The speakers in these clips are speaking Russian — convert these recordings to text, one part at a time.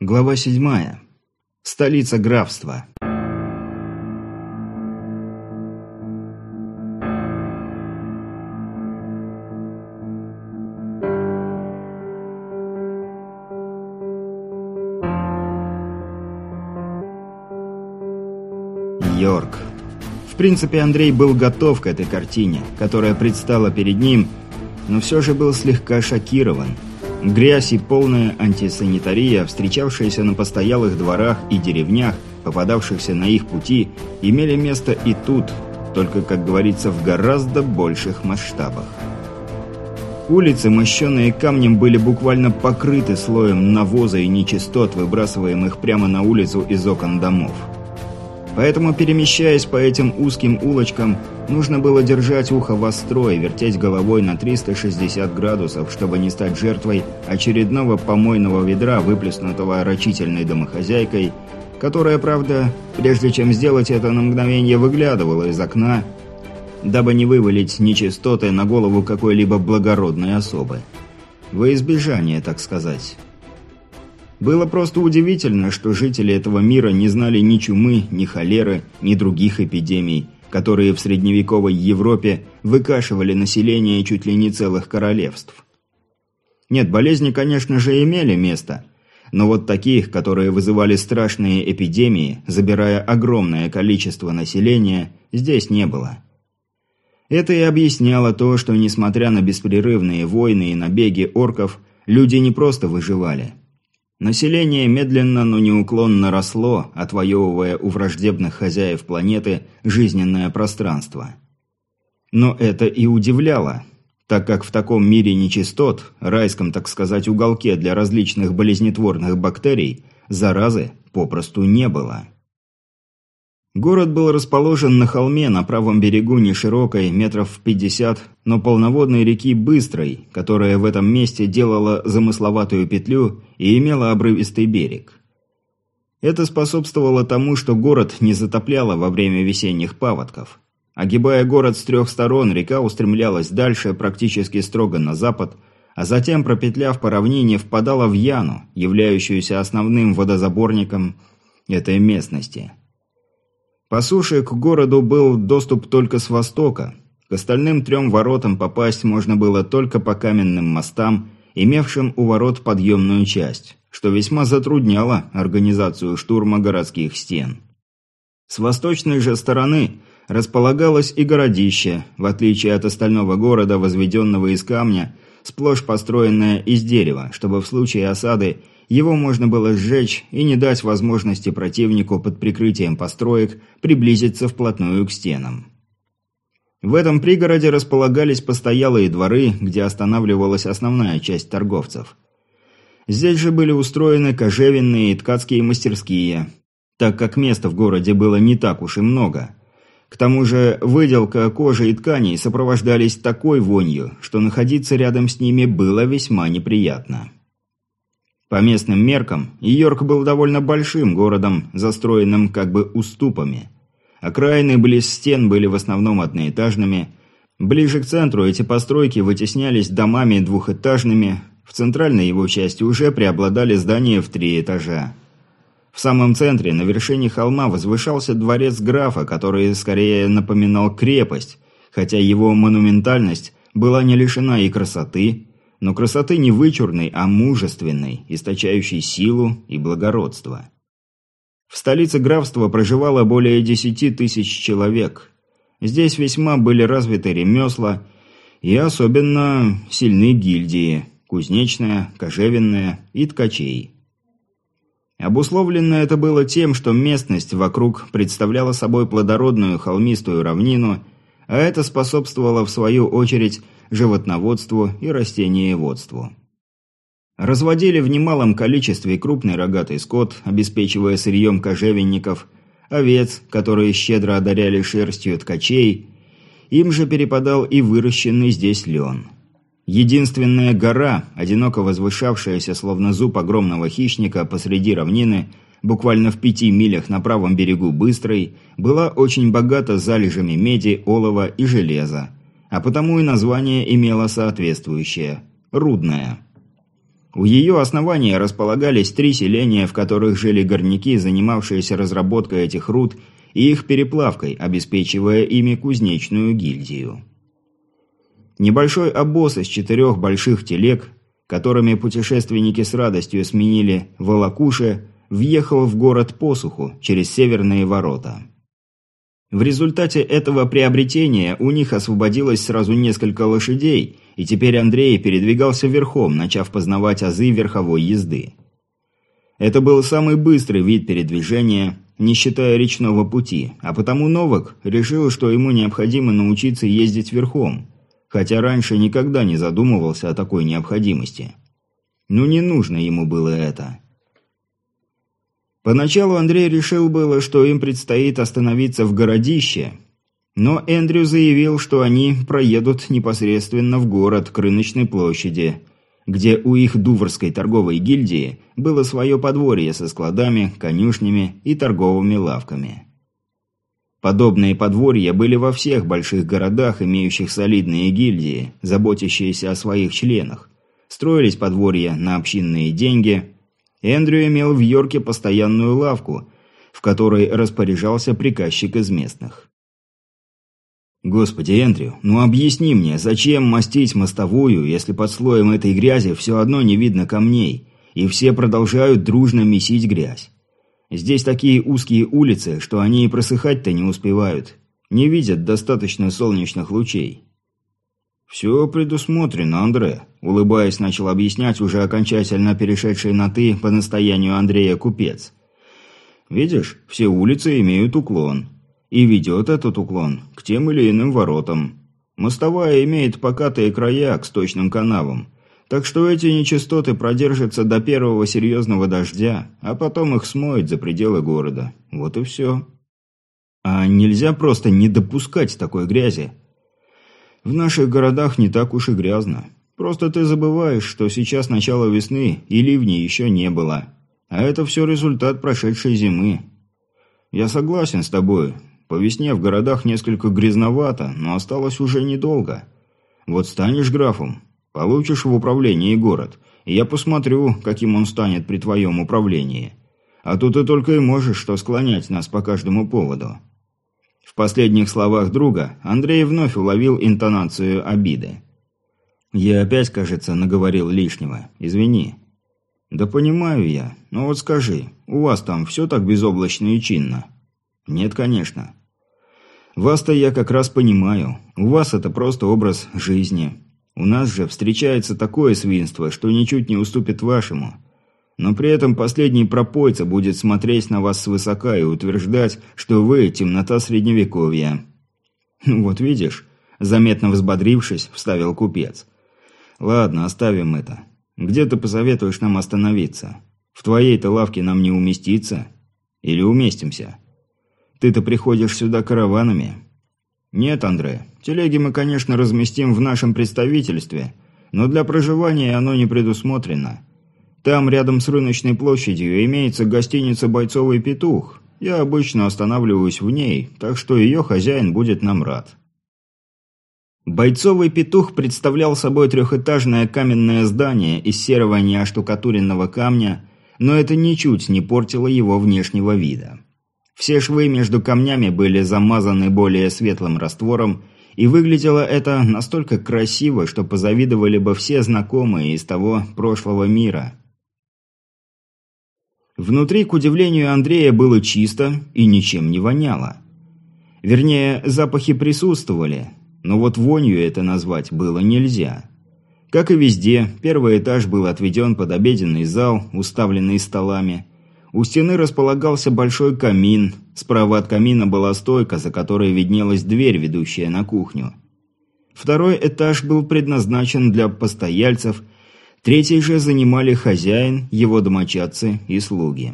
Глава 7. Столица графства. Йорк. В принципе, Андрей был готов к этой картине, которая предстала перед ним, но все же был слегка шокирован. Грязь и полная антисанитария, встречавшиеся на постоялых дворах и деревнях, попадавшихся на их пути, имели место и тут, только, как говорится, в гораздо больших масштабах. Улицы, мощенные камнем, были буквально покрыты слоем навоза и нечистот, выбрасываемых прямо на улицу из окон домов. Поэтому, перемещаясь по этим узким улочкам, нужно было держать ухо востро и вертеть головой на 360 градусов, чтобы не стать жертвой очередного помойного ведра, выплеснутого рачительной домохозяйкой, которая, правда, прежде чем сделать это на мгновение, выглядывала из окна, дабы не вывалить нечистоты на голову какой-либо благородной особы. Во избежание, так сказать. Было просто удивительно, что жители этого мира не знали ни чумы, ни холеры, ни других эпидемий, которые в средневековой Европе выкашивали население чуть ли не целых королевств. Нет, болезни, конечно же, имели место, но вот таких, которые вызывали страшные эпидемии, забирая огромное количество населения, здесь не было. Это и объясняло то, что, несмотря на беспрерывные войны и набеги орков, люди не просто выживали – Население медленно, но неуклонно росло, отвоевывая у враждебных хозяев планеты жизненное пространство. Но это и удивляло, так как в таком мире нечистот, райском, так сказать, уголке для различных болезнетворных бактерий, заразы попросту не было. Город был расположен на холме на правом берегу неширокой, метров в пятьдесят, но полноводной реки Быстрой, которая в этом месте делала замысловатую петлю и имела обрывистый берег. Это способствовало тому, что город не затопляло во время весенних паводков. Огибая город с трех сторон, река устремлялась дальше, практически строго на запад, а затем, пропетляв по равнине, впадала в Яну, являющуюся основным водозаборником этой местности – по суше к городу был доступ только с востока. К остальным трем воротам попасть можно было только по каменным мостам, имевшим у ворот подъемную часть, что весьма затрудняло организацию штурма городских стен. С восточной же стороны располагалось и городище, в отличие от остального города, возведенного из камня, сплошь построенное из дерева, чтобы в случае осады его можно было сжечь и не дать возможности противнику под прикрытием построек приблизиться вплотную к стенам. В этом пригороде располагались постоялые дворы, где останавливалась основная часть торговцев. Здесь же были устроены кожевенные и ткацкие мастерские, так как места в городе было не так уж и много. К тому же выделка кожи и тканей сопровождались такой вонью, что находиться рядом с ними было весьма неприятно. По местным меркам, Йорк был довольно большим городом, застроенным как бы уступами. Окраины близ стен были в основном одноэтажными. Ближе к центру эти постройки вытеснялись домами двухэтажными, в центральной его части уже преобладали здания в три этажа. В самом центре, на вершине холма, возвышался дворец графа, который скорее напоминал крепость, хотя его монументальность была не лишена и красоты, но красоты не вычурной, а мужественной, источающей силу и благородство. В столице графства проживало более десяти тысяч человек. Здесь весьма были развиты ремесла и особенно сильны гильдии – кузнечная, кожевенная и ткачей. Обусловлено это было тем, что местность вокруг представляла собой плодородную холмистую равнину, а это способствовало в свою очередь животноводству и растениеводству. Разводили в немалом количестве крупный рогатый скот, обеспечивая сырьем кожевенников, овец, которые щедро одаряли шерстью ткачей, им же перепадал и выращенный здесь лен. Единственная гора, одиноко возвышавшаяся словно зуб огромного хищника посреди равнины, буквально в пяти милях на правом берегу Быстрой, была очень богата залежами меди, олова и железа, а потому и название имело соответствующее – «рудное». У ее основания располагались три селения, в которых жили горняки, занимавшиеся разработкой этих руд и их переплавкой, обеспечивая ими кузнечную гильдию. Небольшой обоз из четырех больших телег, которыми путешественники с радостью сменили волокуши, въехал в город посуху через северные ворота. В результате этого приобретения у них освободилось сразу несколько лошадей, и теперь Андрей передвигался верхом, начав познавать азы верховой езды. Это был самый быстрый вид передвижения, не считая речного пути, а потому Новак решил, что ему необходимо научиться ездить верхом, хотя раньше никогда не задумывался о такой необходимости. Ну не нужно ему было это. Поначалу Андрей решил было, что им предстоит остановиться в городище, но Эндрю заявил, что они проедут непосредственно в город к рыночной площади, где у их дуврской торговой гильдии было свое подворье со складами, конюшнями и торговыми лавками. Подобные подворья были во всех больших городах, имеющих солидные гильдии, заботящиеся о своих членах. Строились подворья на общинные деньги, Эндрю имел в Йорке постоянную лавку, в которой распоряжался приказчик из местных. «Господи, Эндрю, ну объясни мне, зачем мастить мостовую, если под слоем этой грязи все одно не видно камней, и все продолжают дружно месить грязь? Здесь такие узкие улицы, что они и просыхать-то не успевают, не видят достаточно солнечных лучей». «Все предусмотрено, Андре», – улыбаясь, начал объяснять уже окончательно перешедший на «ты» по настоянию Андрея купец. «Видишь, все улицы имеют уклон. И ведет этот уклон к тем или иным воротам. Мостовая имеет покатые края к сточным канавам. Так что эти нечистоты продержатся до первого серьезного дождя, а потом их смоет за пределы города. Вот и все». «А нельзя просто не допускать такой грязи?» В наших городах не так уж и грязно. Просто ты забываешь, что сейчас начало весны и ливней еще не было. А это все результат прошедшей зимы. Я согласен с тобой. По весне в городах несколько грязновато, но осталось уже недолго. Вот станешь графом, получишь в управлении город, и я посмотрю, каким он станет при твоем управлении. А тут ты только и можешь что склонять нас по каждому поводу. В последних словах друга Андрей вновь уловил интонацию обиды. «Я опять, кажется, наговорил лишнего. Извини». «Да понимаю я. Но вот скажи, у вас там все так безоблачно и чинно?» «Нет, конечно». «Вас-то я как раз понимаю. У вас это просто образ жизни. У нас же встречается такое свинство, что ничуть не уступит вашему но при этом последний пропойца будет смотреть на вас свысока и утверждать, что вы – темнота средневековья. «Вот видишь», – заметно взбодрившись, вставил купец. «Ладно, оставим это. Где ты посоветуешь нам остановиться? В твоей-то лавке нам не уместиться? Или уместимся? Ты-то приходишь сюда караванами?» «Нет, Андре, телеги мы, конечно, разместим в нашем представительстве, но для проживания оно не предусмотрено». Там, рядом с рыночной площадью, имеется гостиница «Бойцовый петух». Я обычно останавливаюсь в ней, так что ее хозяин будет нам рад. Бойцовый петух представлял собой трехэтажное каменное здание из серого неоштукатуренного камня, но это ничуть не портило его внешнего вида. Все швы между камнями были замазаны более светлым раствором, и выглядело это настолько красиво, что позавидовали бы все знакомые из того прошлого мира – Внутри, к удивлению Андрея, было чисто и ничем не воняло. Вернее, запахи присутствовали, но вот вонью это назвать было нельзя. Как и везде, первый этаж был отведен под обеденный зал, уставленный столами. У стены располагался большой камин, справа от камина была стойка, за которой виднелась дверь, ведущая на кухню. Второй этаж был предназначен для постояльцев – Третий же занимали хозяин, его домочадцы и слуги.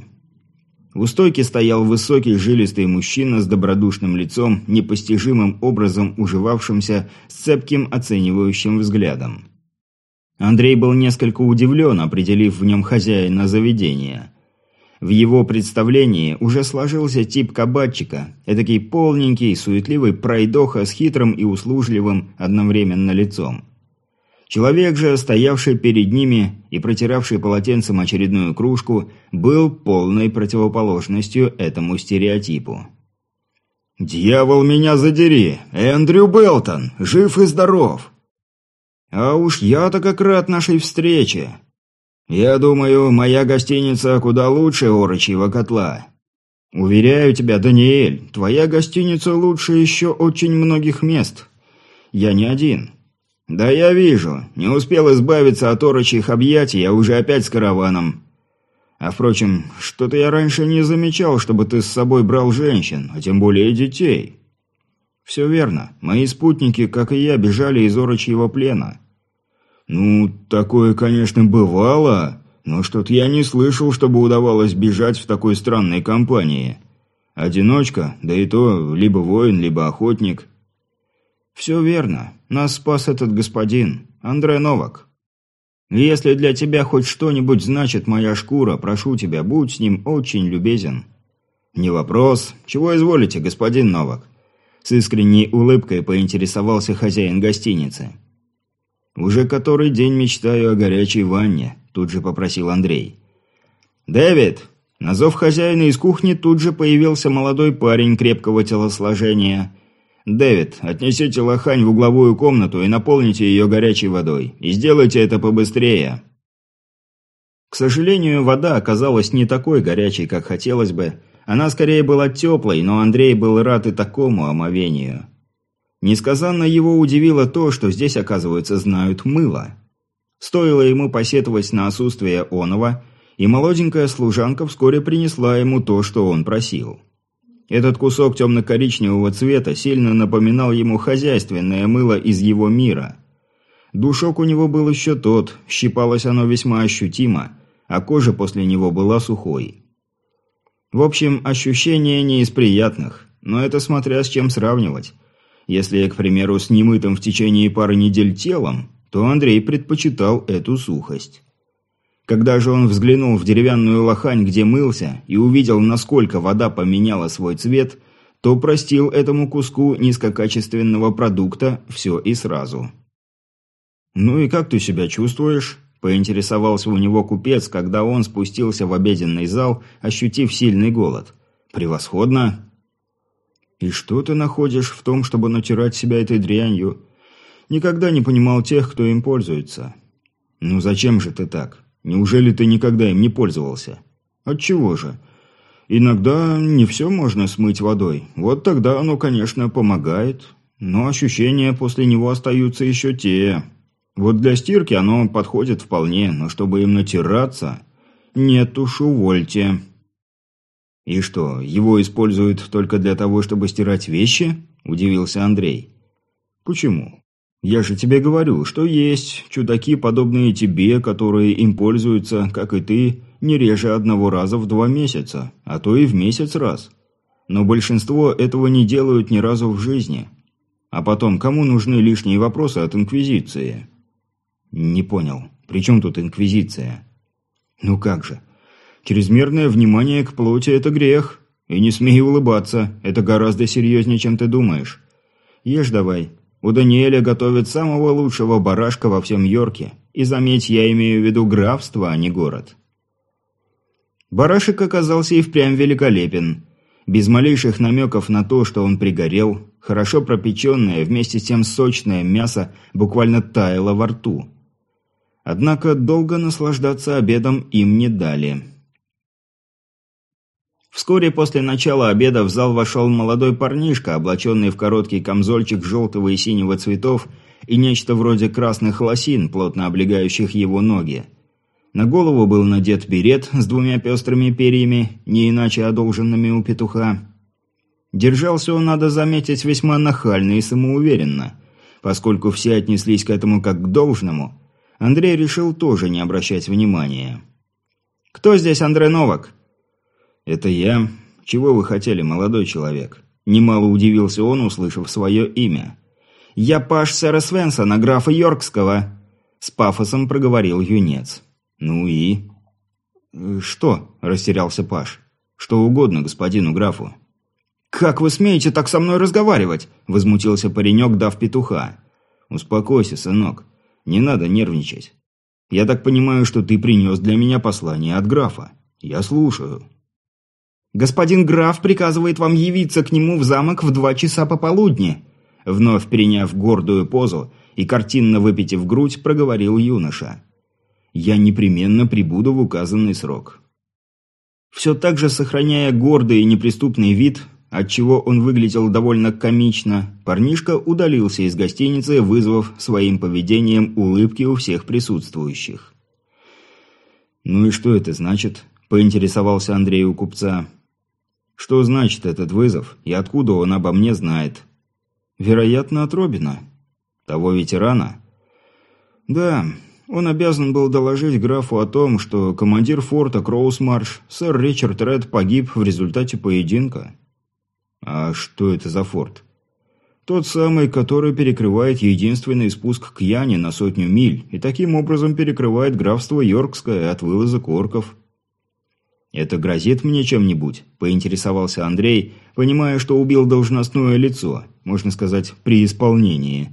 У стойки стоял высокий жилистый мужчина с добродушным лицом, непостижимым образом уживавшимся с цепким оценивающим взглядом. Андрей был несколько удивлен, определив в нем хозяина заведения. В его представлении уже сложился тип кабачика, этакий полненький, суетливый пройдоха с хитрым и услужливым одновременно лицом. Человек же, стоявший перед ними и протиравший полотенцем очередную кружку, был полной противоположностью этому стереотипу. «Дьявол меня задери! Эндрю Белтон! Жив и здоров!» «А уж я-то как рад нашей встрече! Я думаю, моя гостиница куда лучше орочьего котла. Уверяю тебя, Даниэль, твоя гостиница лучше еще очень многих мест. Я не один». «Да я вижу. Не успел избавиться от орочьих объятий, а уже опять с караваном. А впрочем, что-то я раньше не замечал, чтобы ты с собой брал женщин, а тем более детей». «Все верно. Мои спутники, как и я, бежали из орочьего плена». «Ну, такое, конечно, бывало, но что-то я не слышал, чтобы удавалось бежать в такой странной компании. Одиночка, да и то либо воин, либо охотник». «Все верно. Нас спас этот господин, Андре Новак. Если для тебя хоть что-нибудь значит моя шкура, прошу тебя, будь с ним очень любезен». «Не вопрос. Чего изволите, господин Новак?» С искренней улыбкой поинтересовался хозяин гостиницы. «Уже который день мечтаю о горячей ванне», – тут же попросил Андрей. «Дэвид!» На зов хозяина из кухни тут же появился молодой парень крепкого телосложения – «Дэвид, отнесите лохань в угловую комнату и наполните ее горячей водой. И сделайте это побыстрее». К сожалению, вода оказалась не такой горячей, как хотелось бы. Она скорее была теплой, но Андрей был рад и такому омовению. Несказанно его удивило то, что здесь, оказывается, знают мыло. Стоило ему посетовать на отсутствие оного, и молоденькая служанка вскоре принесла ему то, что он просил. Этот кусок темно-коричневого цвета сильно напоминал ему хозяйственное мыло из его мира. Душок у него был еще тот, щипалось оно весьма ощутимо, а кожа после него была сухой. В общем, ощущение не из приятных, но это смотря с чем сравнивать. Если, к примеру, с немытым в течение пары недель телом, то Андрей предпочитал эту сухость. Когда же он взглянул в деревянную лохань, где мылся, и увидел, насколько вода поменяла свой цвет, то простил этому куску низкокачественного продукта все и сразу. «Ну и как ты себя чувствуешь?» – поинтересовался у него купец, когда он спустился в обеденный зал, ощутив сильный голод. «Превосходно!» «И что ты находишь в том, чтобы натирать себя этой дрянью?» «Никогда не понимал тех, кто им пользуется». «Ну зачем же ты так?» Неужели ты никогда им не пользовался? Отчего же? Иногда не все можно смыть водой. Вот тогда оно, конечно, помогает. Но ощущения после него остаются еще те. Вот для стирки оно подходит вполне, но чтобы им натираться... Нет уж, увольте. И что, его используют только для того, чтобы стирать вещи? Удивился Андрей. Почему? Я же тебе говорю, что есть чудаки, подобные тебе, которые им пользуются, как и ты, не реже одного раза в два месяца, а то и в месяц раз. Но большинство этого не делают ни разу в жизни. А потом, кому нужны лишние вопросы от Инквизиции? Не понял. При чем тут Инквизиция? Ну как же. Чрезмерное внимание к плоти – это грех. И не смей улыбаться, это гораздо серьезнее, чем ты думаешь. Ешь давай, у Даниэля готовят самого лучшего барашка во всем Йорке. И заметь, я имею в виду графство, а не город. Барашек оказался и впрямь великолепен. Без малейших намеков на то, что он пригорел, хорошо пропеченное, вместе с тем сочное мясо буквально таяло во рту. Однако долго наслаждаться обедом им не дали. Вскоре после начала обеда в зал вошел молодой парнишка, облаченный в короткий камзольчик желтого и синего цветов и нечто вроде красных лосин, плотно облегающих его ноги. На голову был надет берет с двумя пестрыми перьями, не иначе одолженными у петуха. Держался он, надо заметить, весьма нахально и самоуверенно. Поскольку все отнеслись к этому как к должному, Андрей решил тоже не обращать внимания. «Кто здесь Андрей Новак?» «Это я. Чего вы хотели, молодой человек?» Немало удивился он, услышав свое имя. «Я паш сэра Свенсона, графа Йоркского», — с пафосом проговорил юнец. «Ну и?» «Что?» – растерялся Паш. «Что угодно господину графу». «Как вы смеете так со мной разговаривать?» – возмутился паренек, дав петуха. «Успокойся, сынок. Не надо нервничать. Я так понимаю, что ты принес для меня послание от графа. Я слушаю». «Господин граф приказывает вам явиться к нему в замок в два часа пополудни», вновь приняв гордую позу и картинно выпитив грудь, проговорил юноша. «Я непременно прибуду в указанный срок». Все так же сохраняя гордый и неприступный вид, отчего он выглядел довольно комично, парнишка удалился из гостиницы, вызвав своим поведением улыбки у всех присутствующих. «Ну и что это значит?» – поинтересовался Андрей у купца. «Что значит этот вызов и откуда он обо мне знает?» «Вероятно, от Робина». «Того ветерана?» «Да, он обязан был доложить графу о том, что командир форта Кроусмарш, сэр Ричард Ред, погиб в результате поединка». «А что это за форт?» «Тот самый, который перекрывает единственный спуск к Яне на сотню миль, и таким образом перекрывает графство Йоркское от вылаза орков». «Это грозит мне чем-нибудь?» – поинтересовался Андрей, понимая, что убил должностное лицо, можно сказать, при исполнении.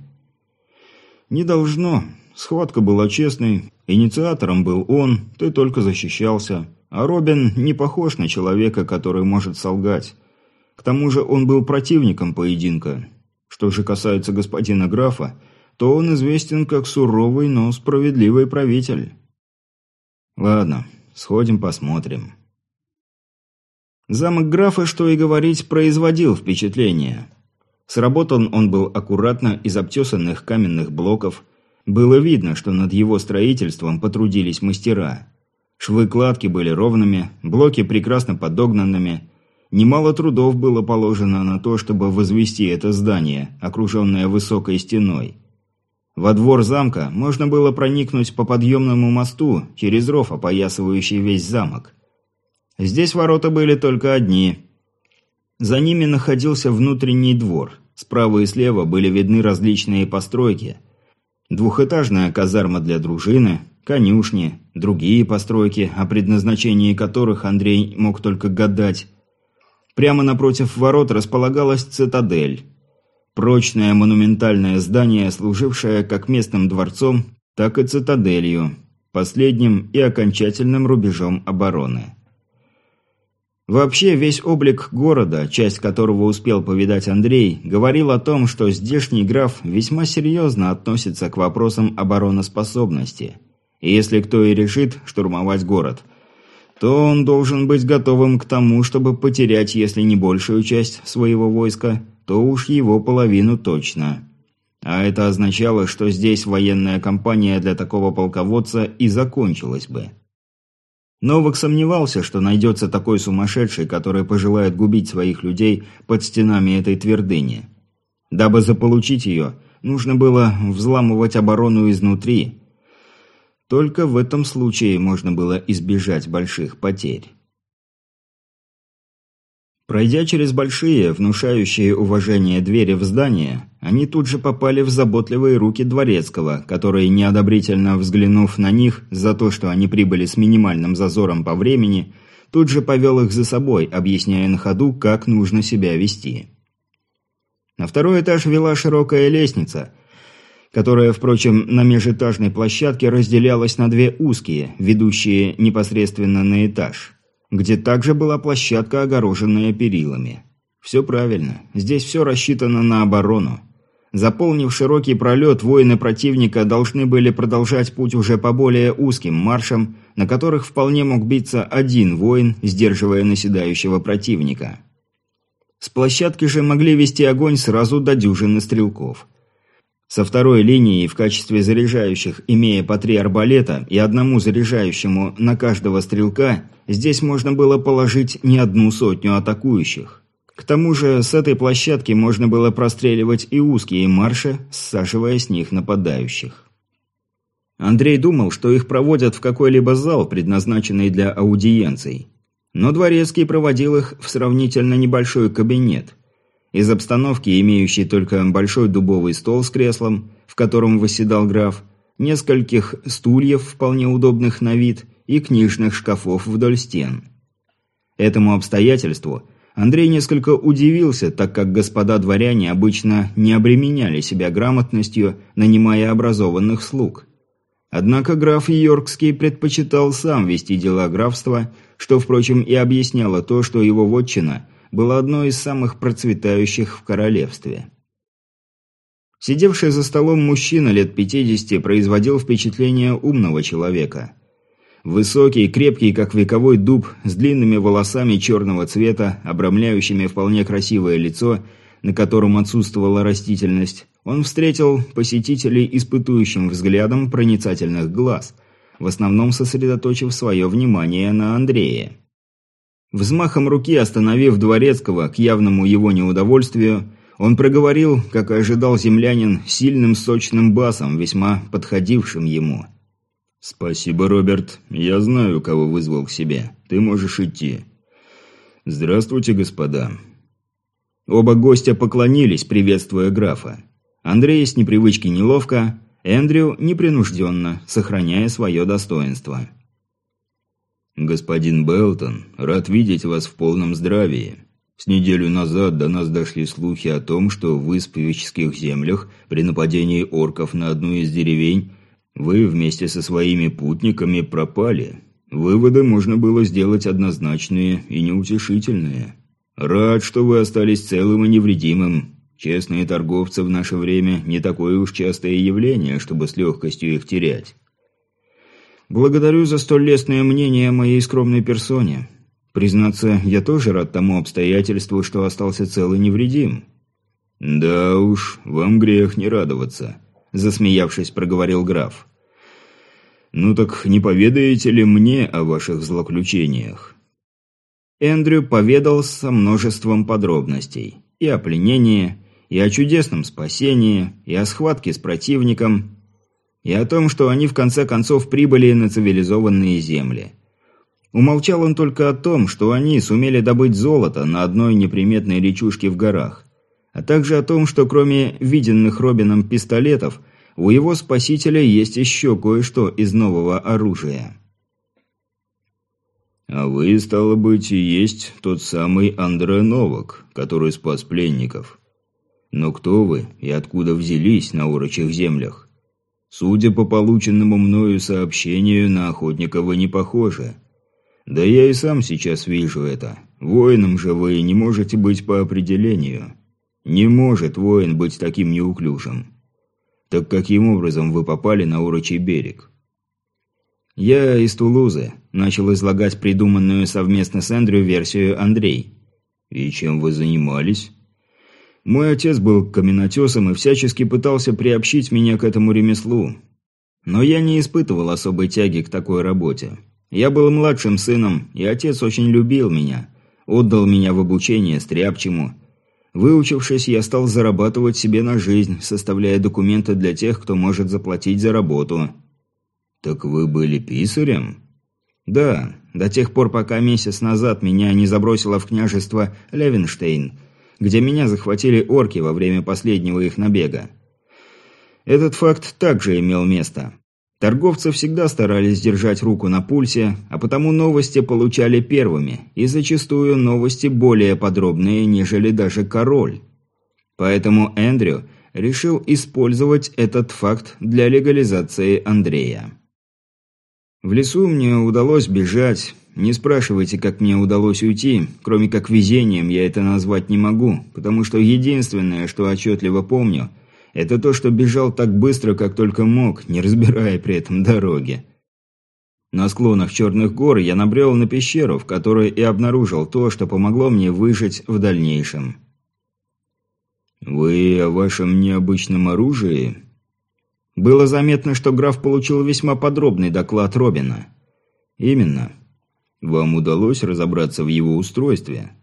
«Не должно. Схватка была честной. Инициатором был он, ты только защищался. А Робин не похож на человека, который может солгать. К тому же он был противником поединка. Что же касается господина графа, то он известен как суровый, но справедливый правитель. Ладно, сходим посмотрим. Замок графа, что и говорить, производил впечатление. Сработан он был аккуратно из обтесанных каменных блоков. Было видно, что над его строительством потрудились мастера. Швы кладки были ровными, блоки прекрасно подогнанными – Немало трудов было положено на то, чтобы возвести это здание, окруженное высокой стеной. Во двор замка можно было проникнуть по подъемному мосту через ров, опоясывающий весь замок. Здесь ворота были только одни. За ними находился внутренний двор. Справа и слева были видны различные постройки. Двухэтажная казарма для дружины, конюшни, другие постройки, о предназначении которых Андрей мог только гадать, Прямо напротив ворот располагалась цитадель. Прочное монументальное здание, служившее как местным дворцом, так и цитаделью, последним и окончательным рубежом обороны. Вообще, весь облик города, часть которого успел повидать Андрей, говорил о том, что здешний граф весьма серьезно относится к вопросам обороноспособности. И если кто и решит штурмовать город – то он должен быть готовым к тому, чтобы потерять, если не большую часть своего войска, то уж его половину точно. А это означало, что здесь военная кампания для такого полководца и закончилась бы. Новак сомневался, что найдется такой сумасшедший, который пожелает губить своих людей под стенами этой твердыни. Дабы заполучить ее, нужно было взламывать оборону изнутри, только в этом случае можно было избежать больших потерь. Пройдя через большие, внушающие уважение двери в здание, они тут же попали в заботливые руки дворецкого, который, неодобрительно взглянув на них за то, что они прибыли с минимальным зазором по времени, тут же повел их за собой, объясняя на ходу, как нужно себя вести. На второй этаж вела широкая лестница – которая, впрочем, на межэтажной площадке разделялась на две узкие, ведущие непосредственно на этаж, где также была площадка, огороженная перилами. Все правильно, здесь все рассчитано на оборону. Заполнив широкий пролет, воины противника должны были продолжать путь уже по более узким маршам, на которых вполне мог биться один воин, сдерживая наседающего противника. С площадки же могли вести огонь сразу до дюжины стрелков – со второй линии в качестве заряжающих, имея по три арбалета и одному заряжающему на каждого стрелка, здесь можно было положить не одну сотню атакующих. К тому же с этой площадки можно было простреливать и узкие марши, саживая с них нападающих. Андрей думал, что их проводят в какой-либо зал, предназначенный для аудиенций. Но Дворецкий проводил их в сравнительно небольшой кабинет – из обстановки, имеющей только большой дубовый стол с креслом, в котором восседал граф, нескольких стульев, вполне удобных на вид, и книжных шкафов вдоль стен. Этому обстоятельству Андрей несколько удивился, так как господа дворяне обычно не обременяли себя грамотностью, нанимая образованных слуг. Однако граф Йоркский предпочитал сам вести дела графства, что, впрочем, и объясняло то, что его вотчина была одной из самых процветающих в королевстве. Сидевший за столом мужчина лет 50 производил впечатление умного человека. Высокий, крепкий, как вековой дуб, с длинными волосами черного цвета, обрамляющими вполне красивое лицо, на котором отсутствовала растительность, он встретил посетителей испытующим взглядом проницательных глаз, в основном сосредоточив свое внимание на Андрее. Взмахом руки остановив Дворецкого к явному его неудовольствию, он проговорил, как и ожидал землянин, сильным сочным басом, весьма подходившим ему. «Спасибо, Роберт. Я знаю, кого вызвал к себе. Ты можешь идти». «Здравствуйте, господа». Оба гостя поклонились, приветствуя графа. Андрей с непривычки неловко, Эндрю непринужденно, сохраняя свое достоинство. «Господин Белтон, рад видеть вас в полном здравии. С неделю назад до нас дошли слухи о том, что в Исповических землях при нападении орков на одну из деревень вы вместе со своими путниками пропали. Выводы можно было сделать однозначные и неутешительные. Рад, что вы остались целым и невредимым, Честные торговцы в наше время не такое уж частое явление, чтобы с легкостью их терять. Благодарю за столь лестное мнение о моей скромной персоне. Признаться, я тоже рад тому обстоятельству, что остался цел и невредим. Да уж, вам грех не радоваться, засмеявшись, проговорил граф. Ну так не поведаете ли мне о ваших злоключениях? Эндрю поведал со множеством подробностей. И о пленении, и о чудесном спасении, и о схватке с противником, и о том, что они в конце концов прибыли на цивилизованные земли. Умолчал он только о том, что они сумели добыть золото на одной неприметной речушке в горах, а также о том, что кроме виденных Робином пистолетов, у его спасителя есть еще кое-что из нового оружия. «А вы, стало быть, и есть тот самый Андре Новак, который спас пленников», но кто вы и откуда взялись на урочих землях? Судя по полученному мною сообщению, на охотника вы не похожи. Да я и сам сейчас вижу это. Воином же вы не можете быть по определению. Не может воин быть таким неуклюжим. Так каким образом вы попали на урочий берег? Я из Тулузы, начал излагать придуманную совместно с Эндрю версию Андрей. И чем вы занимались? Мой отец был каменотесом и всячески пытался приобщить меня к этому ремеслу. Но я не испытывал особой тяги к такой работе. Я был младшим сыном, и отец очень любил меня. Отдал меня в обучение стряпчему. Выучившись, я стал зарабатывать себе на жизнь, составляя документы для тех, кто может заплатить за работу. «Так вы были писарем?» «Да, до тех пор, пока месяц назад меня не забросило в княжество Левенштейн – где меня захватили орки во время последнего их набега. Этот факт также имел место. Торговцы всегда старались держать руку на пульсе, а потому новости получали первыми, и зачастую новости более подробные, нежели даже король. Поэтому Эндрю решил использовать этот факт для легализации Андрея. В лесу мне удалось бежать, не спрашивайте, как мне удалось уйти, кроме как везением я это назвать не могу, потому что единственное, что отчетливо помню, это то, что бежал так быстро, как только мог, не разбирая при этом дороги. На склонах Черных гор я набрел на пещеру, в которой и обнаружил то, что помогло мне выжить в дальнейшем. «Вы о вашем необычном оружии?» Было заметно, что граф получил весьма подробный доклад Робина. «Именно. Вам удалось разобраться в его устройстве?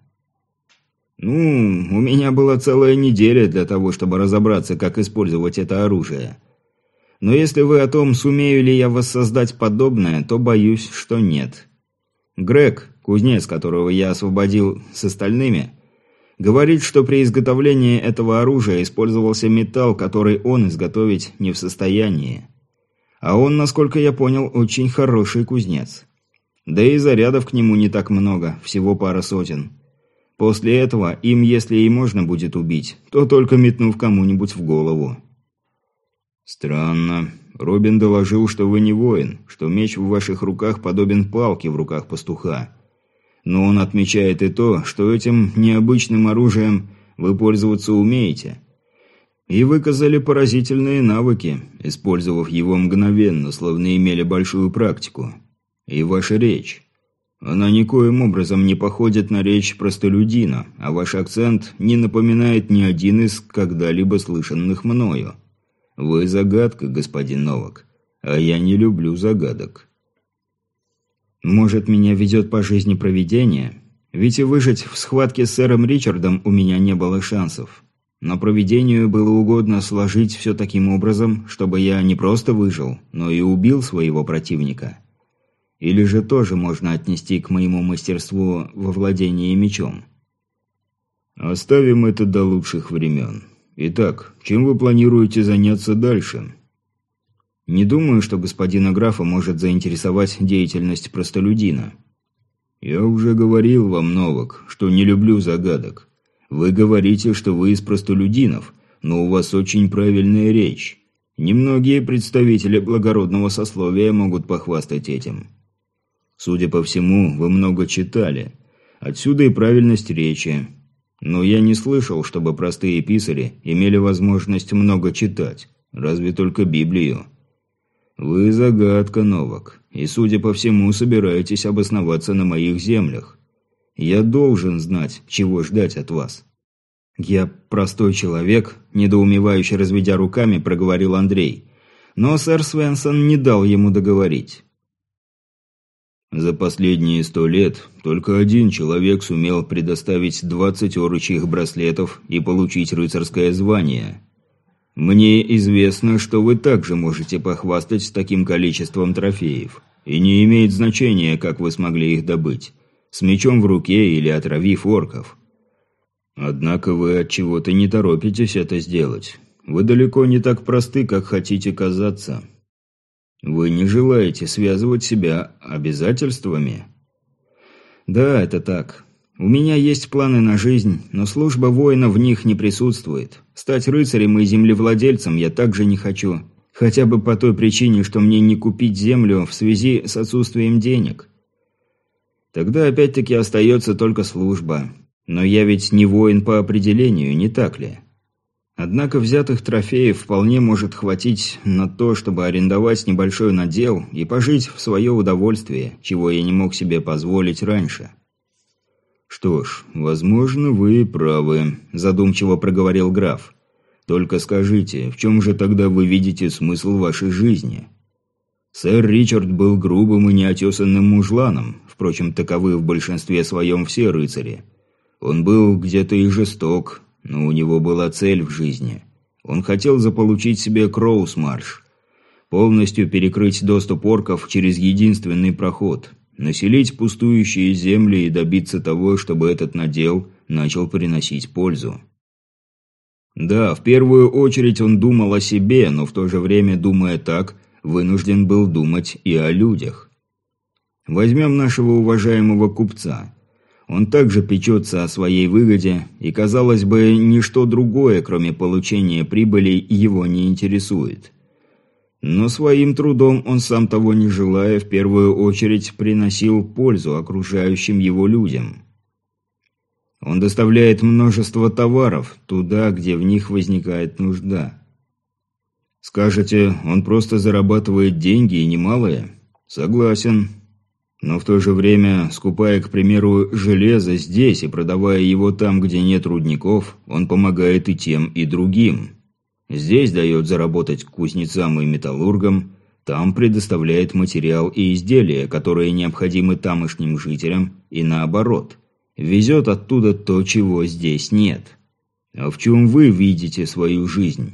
Ну, у меня была целая неделя для того, чтобы разобраться, как использовать это оружие. Но если вы о том, сумею ли я воссоздать подобное, то боюсь, что нет. Грег, кузнец, которого я освободил с остальными, говорит, что при изготовлении этого оружия использовался металл, который он изготовить не в состоянии. А он, насколько я понял, очень хороший кузнец. Да и зарядов к нему не так много, всего пара сотен. После этого им, если и можно будет убить, то только метнув кому-нибудь в голову. Странно. Робин доложил, что вы не воин, что меч в ваших руках подобен палке в руках пастуха. Но он отмечает и то, что этим необычным оружием вы пользоваться умеете. И выказали поразительные навыки, использовав его мгновенно, словно имели большую практику. И ваша речь. Она никоим образом не походит на речь простолюдина, а ваш акцент не напоминает ни один из когда-либо слышанных мною. Вы загадка, господин Новак, а я не люблю загадок. Может, меня ведет по жизни провидение? Ведь и выжить в схватке с сэром Ричардом у меня не было шансов. Но провидению было угодно сложить все таким образом, чтобы я не просто выжил, но и убил своего противника. Или же тоже можно отнести к моему мастерству во владении мечом? Оставим это до лучших времен. Итак, чем вы планируете заняться дальше? Не думаю, что господина графа может заинтересовать деятельность простолюдина. Я уже говорил вам, Новак, что не люблю загадок. Вы говорите, что вы из простолюдинов, но у вас очень правильная речь. Немногие представители благородного сословия могут похвастать этим. Судя по всему, вы много читали. Отсюда и правильность речи. Но я не слышал, чтобы простые писари имели возможность много читать. Разве только Библию. Вы загадка, Новак, и, судя по всему, собираетесь обосноваться на моих землях. Я должен знать, чего ждать от вас. Я простой человек, недоумевающе разведя руками, проговорил Андрей. Но сэр Свенсон не дал ему договорить. За последние сто лет только один человек сумел предоставить двадцать орочих браслетов и получить рыцарское звание. Мне известно, что вы также можете похвастать таким количеством трофеев. И не имеет значения, как вы смогли их добыть. С мечом в руке или отравив орков. Однако вы от чего-то не торопитесь это сделать. Вы далеко не так просты, как хотите казаться. Вы не желаете связывать себя обязательствами? Да, это так. У меня есть планы на жизнь, но служба воина в них не присутствует. Стать рыцарем и землевладельцем я также не хочу. Хотя бы по той причине, что мне не купить землю в связи с отсутствием денег. Тогда опять-таки остается только служба. Но я ведь не воин по определению, не так ли? Однако взятых трофеев вполне может хватить на то, чтобы арендовать небольшой надел и пожить в свое удовольствие, чего я не мог себе позволить раньше. «Что ж, возможно, вы правы», – задумчиво проговорил граф. «Только скажите, в чем же тогда вы видите смысл вашей жизни?» Сэр Ричард был грубым и неотесанным мужланом, впрочем, таковы в большинстве своем все рыцари. Он был где-то и жесток, но у него была цель в жизни. Он хотел заполучить себе Кроусмарш. Полностью перекрыть доступ орков через единственный проход. Населить пустующие земли и добиться того, чтобы этот надел начал приносить пользу. Да, в первую очередь он думал о себе, но в то же время, думая так, вынужден был думать и о людях. Возьмем нашего уважаемого купца. Он также печется о своей выгоде, и, казалось бы, ничто другое, кроме получения прибыли, его не интересует. Но своим трудом он, сам того не желая, в первую очередь приносил пользу окружающим его людям. Он доставляет множество товаров туда, где в них возникает нужда. Скажете, он просто зарабатывает деньги и немалые? Согласен. Но в то же время, скупая, к примеру, железо здесь и продавая его там, где нет рудников, он помогает и тем, и другим. Здесь дает заработать кузнецам и металлургам, там предоставляет материал и изделия, которые необходимы тамошним жителям, и наоборот. Везет оттуда то, чего здесь нет. А в чем вы видите свою жизнь?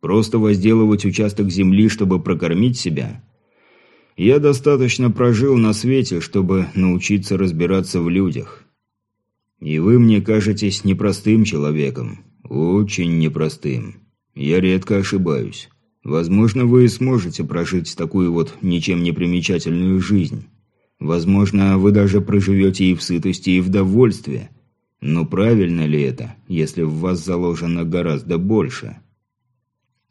Просто возделывать участок земли, чтобы прокормить себя – я достаточно прожил на свете, чтобы научиться разбираться в людях. И вы мне кажетесь непростым человеком. Очень непростым. Я редко ошибаюсь. Возможно, вы сможете прожить такую вот ничем не примечательную жизнь. Возможно, вы даже проживете и в сытости, и в довольстве. Но правильно ли это, если в вас заложено гораздо больше?»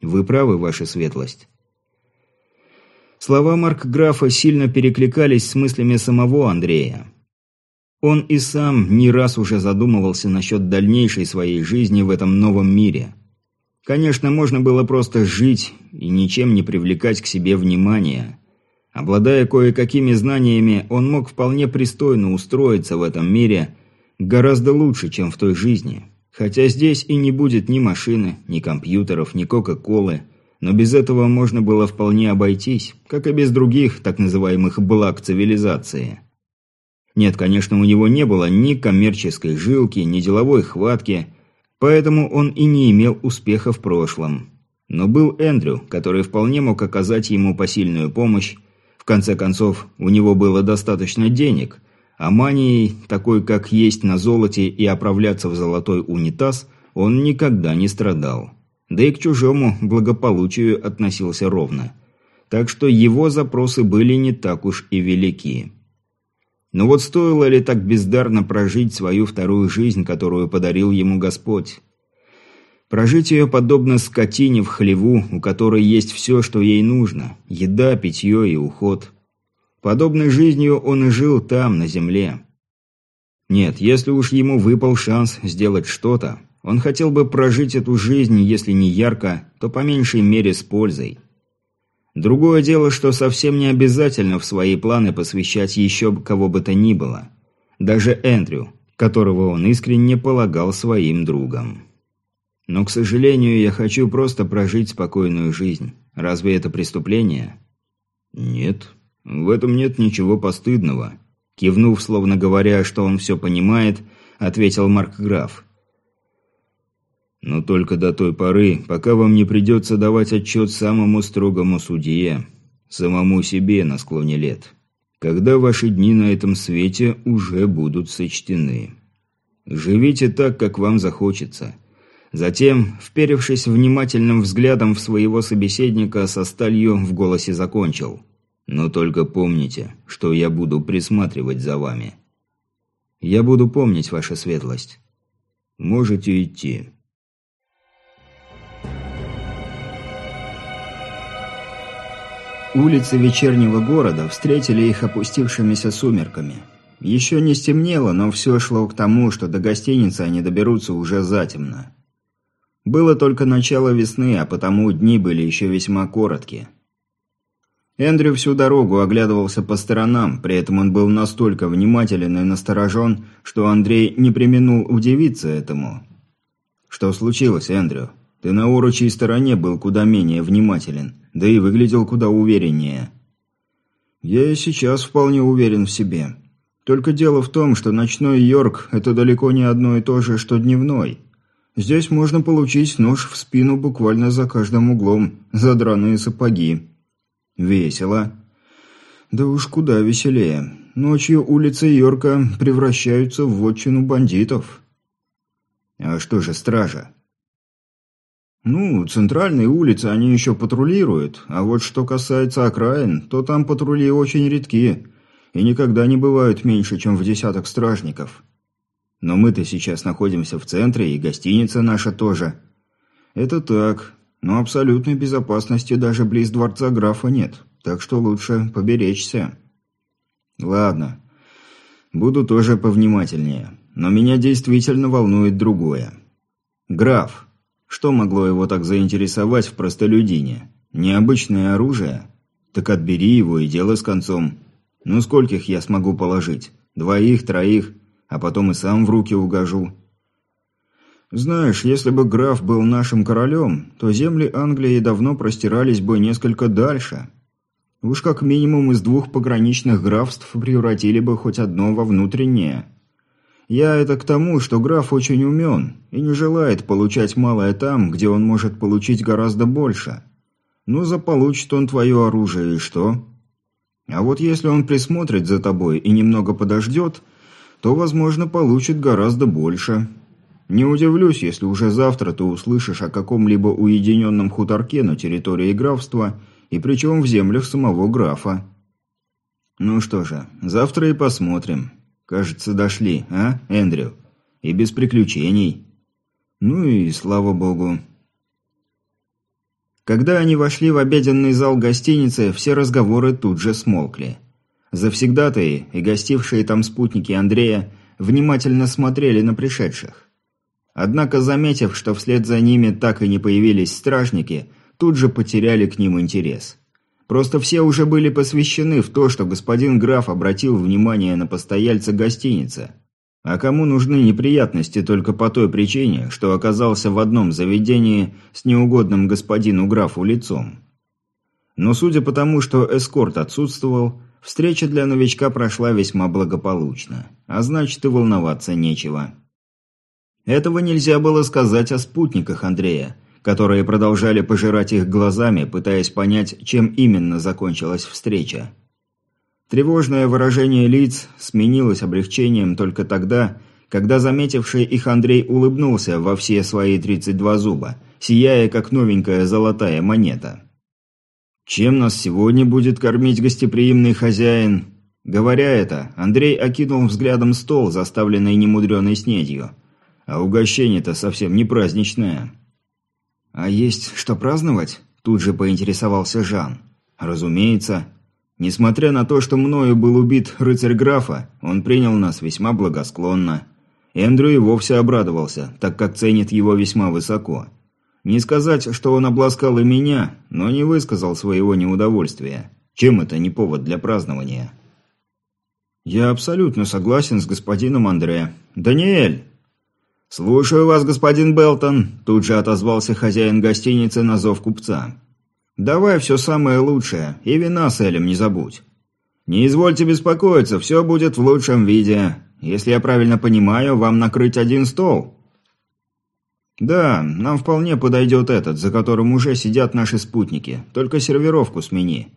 Вы правы, ваша светлость. Слова Маркграфа сильно перекликались с мыслями самого Андрея. Он и сам не раз уже задумывался насчет дальнейшей своей жизни в этом новом мире. Конечно, можно было просто жить и ничем не привлекать к себе внимания. Обладая кое-какими знаниями, он мог вполне пристойно устроиться в этом мире гораздо лучше, чем в той жизни. Хотя здесь и не будет ни машины, ни компьютеров, ни Кока-Колы – но без этого можно было вполне обойтись, как и без других так называемых благ цивилизации. Нет, конечно, у него не было ни коммерческой жилки, ни деловой хватки, поэтому он и не имел успеха в прошлом. Но был Эндрю, который вполне мог оказать ему посильную помощь. В конце концов, у него было достаточно денег, а манией, такой как есть на золоте и оправляться в золотой унитаз, он никогда не страдал да и к чужому благополучию относился ровно. Так что его запросы были не так уж и велики. Но вот стоило ли так бездарно прожить свою вторую жизнь, которую подарил ему Господь? Прожить ее подобно скотине в хлеву, у которой есть все, что ей нужно – еда, питье и уход. Подобной жизнью он и жил там, на земле. Нет, если уж ему выпал шанс сделать что-то, он хотел бы прожить эту жизнь, если не ярко, то по меньшей мере с пользой. Другое дело, что совсем не обязательно в свои планы посвящать еще кого бы то ни было. Даже Эндрю, которого он искренне полагал своим другом. Но, к сожалению, я хочу просто прожить спокойную жизнь. Разве это преступление? Нет, в этом нет ничего постыдного. Кивнув, словно говоря, что он все понимает, ответил Марк Граф. Но только до той поры, пока вам не придется давать отчет самому строгому судье, самому себе на склоне лет, когда ваши дни на этом свете уже будут сочтены. Живите так, как вам захочется. Затем, вперевшись внимательным взглядом в своего собеседника, со сталью в голосе закончил. «Но только помните, что я буду присматривать за вами». «Я буду помнить, ваша светлость». «Можете идти». Улицы вечернего города встретили их опустившимися сумерками. Еще не стемнело, но все шло к тому, что до гостиницы они доберутся уже затемно. Было только начало весны, а потому дни были еще весьма короткие. Эндрю всю дорогу оглядывался по сторонам, при этом он был настолько внимателен и насторожен, что Андрей не применул удивиться этому. «Что случилось, Эндрю? Ты на урочей стороне был куда менее внимателен да и выглядел куда увереннее. Я и сейчас вполне уверен в себе. Только дело в том, что ночной Йорк – это далеко не одно и то же, что дневной. Здесь можно получить нож в спину буквально за каждым углом, за драные сапоги. Весело. Да уж куда веселее. Ночью улицы Йорка превращаются в вотчину бандитов. А что же стража? Ну, центральные улицы они еще патрулируют, а вот что касается окраин, то там патрули очень редки и никогда не бывают меньше, чем в десяток стражников. Но мы-то сейчас находимся в центре, и гостиница наша тоже. Это так, но абсолютной безопасности даже близ дворца графа нет, так что лучше поберечься. Ладно, буду тоже повнимательнее, но меня действительно волнует другое. Граф, что могло его так заинтересовать в простолюдине? Необычное оружие? Так отбери его и дело с концом. Ну скольких я смогу положить? Двоих, троих, а потом и сам в руки угожу. Знаешь, если бы граф был нашим королем, то земли Англии давно простирались бы несколько дальше. Уж как минимум из двух пограничных графств превратили бы хоть одно во внутреннее. Я это к тому, что граф очень умен и не желает получать малое там, где он может получить гораздо больше. Ну, заполучит он твое оружие, и что? А вот если он присмотрит за тобой и немного подождет, то, возможно, получит гораздо больше. Не удивлюсь, если уже завтра ты услышишь о каком-либо уединенном хуторке на территории графства, и причем в землях самого графа. Ну что же, завтра и посмотрим. Кажется, дошли, а, Эндрю? И без приключений. Ну и слава богу. Когда они вошли в обеденный зал гостиницы, все разговоры тут же смолкли. Завсегдатые и гостившие там спутники Андрея внимательно смотрели на пришедших. Однако, заметив, что вслед за ними так и не появились стражники, тут же потеряли к ним интерес. Просто все уже были посвящены в то, что господин граф обратил внимание на постояльца гостиницы – а кому нужны неприятности только по той причине, что оказался в одном заведении с неугодным господину графу лицом? Но судя по тому, что эскорт отсутствовал, встреча для новичка прошла весьма благополучно, а значит и волноваться нечего. Этого нельзя было сказать о спутниках Андрея, которые продолжали пожирать их глазами, пытаясь понять, чем именно закончилась встреча. Тревожное выражение лиц сменилось облегчением только тогда, когда заметивший их Андрей улыбнулся во все свои 32 зуба, сияя как новенькая золотая монета. «Чем нас сегодня будет кормить гостеприимный хозяин?» Говоря это, Андрей окинул взглядом стол, заставленный немудреной снедью. А угощение-то совсем не праздничное. «А есть что праздновать?» – тут же поинтересовался Жан. «Разумеется. Несмотря на то, что мною был убит рыцарь графа, он принял нас весьма благосклонно. Эндрю и вовсе обрадовался, так как ценит его весьма высоко. Не сказать, что он обласкал и меня, но не высказал своего неудовольствия. Чем это не повод для празднования? «Я абсолютно согласен с господином Андре. Даниэль!» «Слушаю вас, господин Белтон», – тут же отозвался хозяин гостиницы на зов купца. Давай все самое лучшее, и вина с Элем не забудь. Не извольте беспокоиться, все будет в лучшем виде. Если я правильно понимаю, вам накрыть один стол». «Да, нам вполне подойдет этот, за которым уже сидят наши спутники. Только сервировку смени».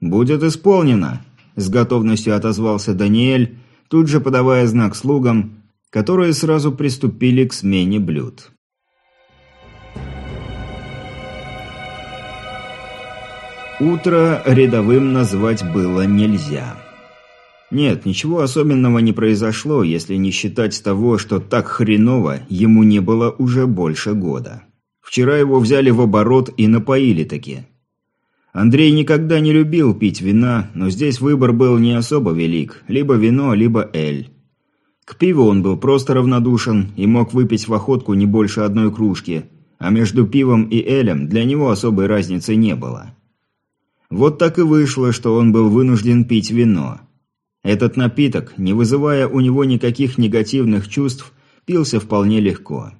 «Будет исполнено», – с готовностью отозвался Даниэль, тут же подавая знак слугам, которые сразу приступили к смене блюд. Утро рядовым назвать было нельзя. Нет, ничего особенного не произошло, если не считать того, что так хреново ему не было уже больше года. Вчера его взяли в оборот и напоили таки. Андрей никогда не любил пить вина, но здесь выбор был не особо велик, либо вино, либо эль. К пиву он был просто равнодушен и мог выпить в охотку не больше одной кружки, а между пивом и элем для него особой разницы не было. Вот так и вышло, что он был вынужден пить вино. Этот напиток, не вызывая у него никаких негативных чувств, пился вполне легко.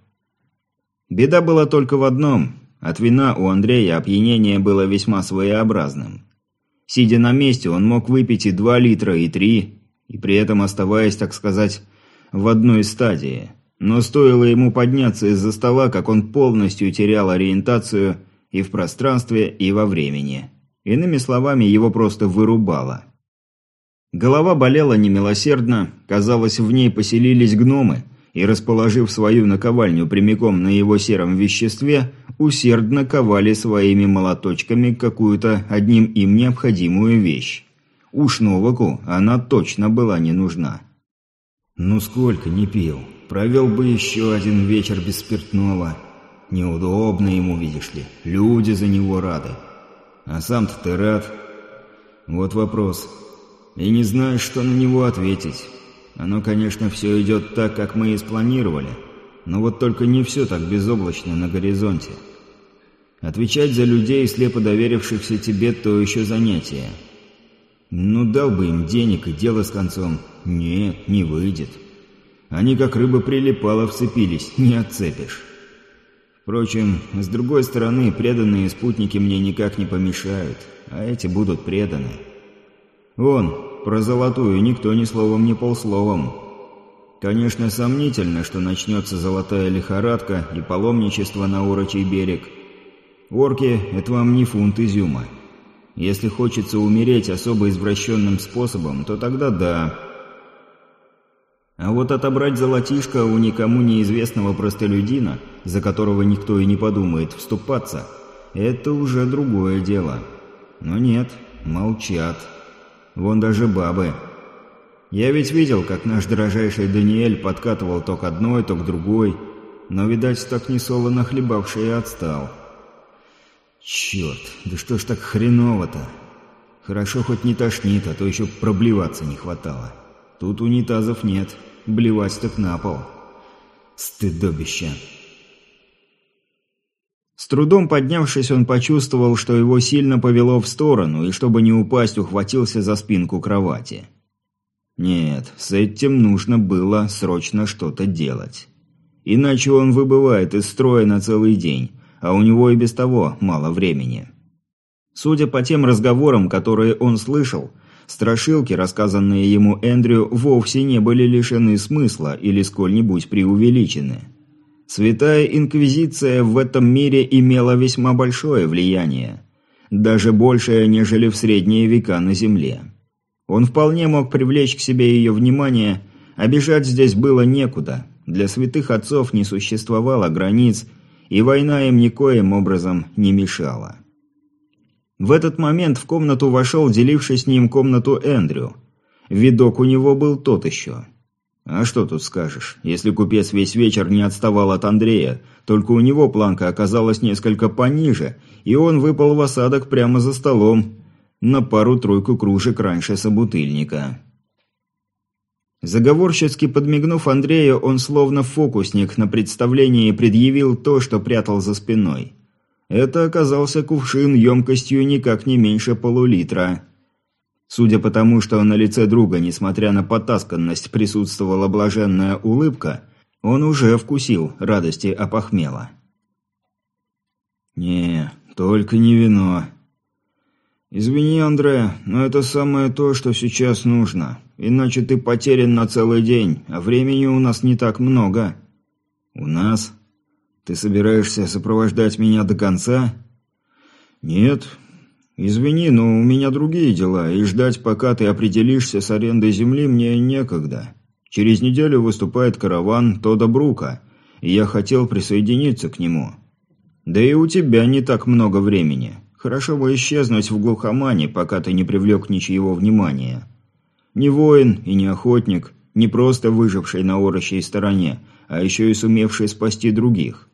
Беда была только в одном. От вина у Андрея опьянение было весьма своеобразным. Сидя на месте, он мог выпить и два литра, и три, и при этом оставаясь, так сказать, в одной стадии. Но стоило ему подняться из-за стола, как он полностью терял ориентацию и в пространстве, и во времени. Иными словами, его просто вырубало. Голова болела немилосердно, казалось, в ней поселились гномы, и, расположив свою наковальню прямиком на его сером веществе, усердно ковали своими молоточками какую-то одним им необходимую вещь. Уж Новаку она точно была не нужна. «Ну сколько не пил? Провел бы еще один вечер без спиртного. Неудобно ему, видишь ли, люди за него рады. А сам-то ты рад? Вот вопрос. И не знаешь, что на него ответить. Оно, конечно, все идет так, как мы и спланировали. Но вот только не все так безоблачно на горизонте. Отвечать за людей, слепо доверившихся тебе, то еще занятие. Ну, дал бы им денег и дело с концом. Нет, не выйдет. Они как рыба прилипала вцепились, не отцепишь. Впрочем, с другой стороны, преданные спутники мне никак не помешают, а эти будут преданы. Вон, про золотую никто ни словом, ни полсловом. Конечно, сомнительно, что начнется золотая лихорадка и паломничество на урочий берег. Орки – это вам не фунт изюма. Если хочется умереть особо извращенным способом, то тогда да – а вот отобрать золотишко у никому неизвестного простолюдина, за которого никто и не подумает вступаться, это уже другое дело. Но нет, молчат. Вон даже бабы. Я ведь видел, как наш дрожайший Даниэль подкатывал то к одной, то к другой, но, видать, так несолоно хлебавший и отстал. Черт, да что ж так хреново-то? Хорошо хоть не тошнит, а то еще проблеваться не хватало. Тут унитазов нет, блевать так на пол. Стыдобище. С трудом поднявшись, он почувствовал, что его сильно повело в сторону, и чтобы не упасть, ухватился за спинку кровати. Нет, с этим нужно было срочно что-то делать. Иначе он выбывает из строя на целый день, а у него и без того мало времени. Судя по тем разговорам, которые он слышал, страшилки, рассказанные ему Эндрю, вовсе не были лишены смысла или сколь-нибудь преувеличены. Святая Инквизиция в этом мире имела весьма большое влияние, даже большее, нежели в средние века на Земле. Он вполне мог привлечь к себе ее внимание, а бежать здесь было некуда. Для святых отцов не существовало границ, и война им никоим образом не мешала. В этот момент в комнату вошел деливший с ним комнату Эндрю. Видок у него был тот еще. А что тут скажешь, если купец весь вечер не отставал от Андрея, только у него планка оказалась несколько пониже, и он выпал в осадок прямо за столом, на пару-тройку кружек раньше собутыльника. Заговорщицки подмигнув Андрею, он словно фокусник на представлении предъявил то, что прятал за спиной. Это оказался кувшин емкостью никак не меньше полулитра. Судя по тому, что на лице друга, несмотря на потасканность, присутствовала блаженная улыбка, он уже вкусил радости опохмела. «Не, только не вино», «Извини, Андре, но это самое то, что сейчас нужно. Иначе ты потерян на целый день, а времени у нас не так много». «У нас? Ты собираешься сопровождать меня до конца?» «Нет. Извини, но у меня другие дела, и ждать, пока ты определишься с арендой земли, мне некогда. Через неделю выступает караван Тода Брука, и я хотел присоединиться к нему. Да и у тебя не так много времени». Хорошо бы исчезнуть в глухомане, пока ты не привлек ничьего внимания. Не воин и не охотник, не просто выживший на орочей стороне, а еще и сумевший спасти других.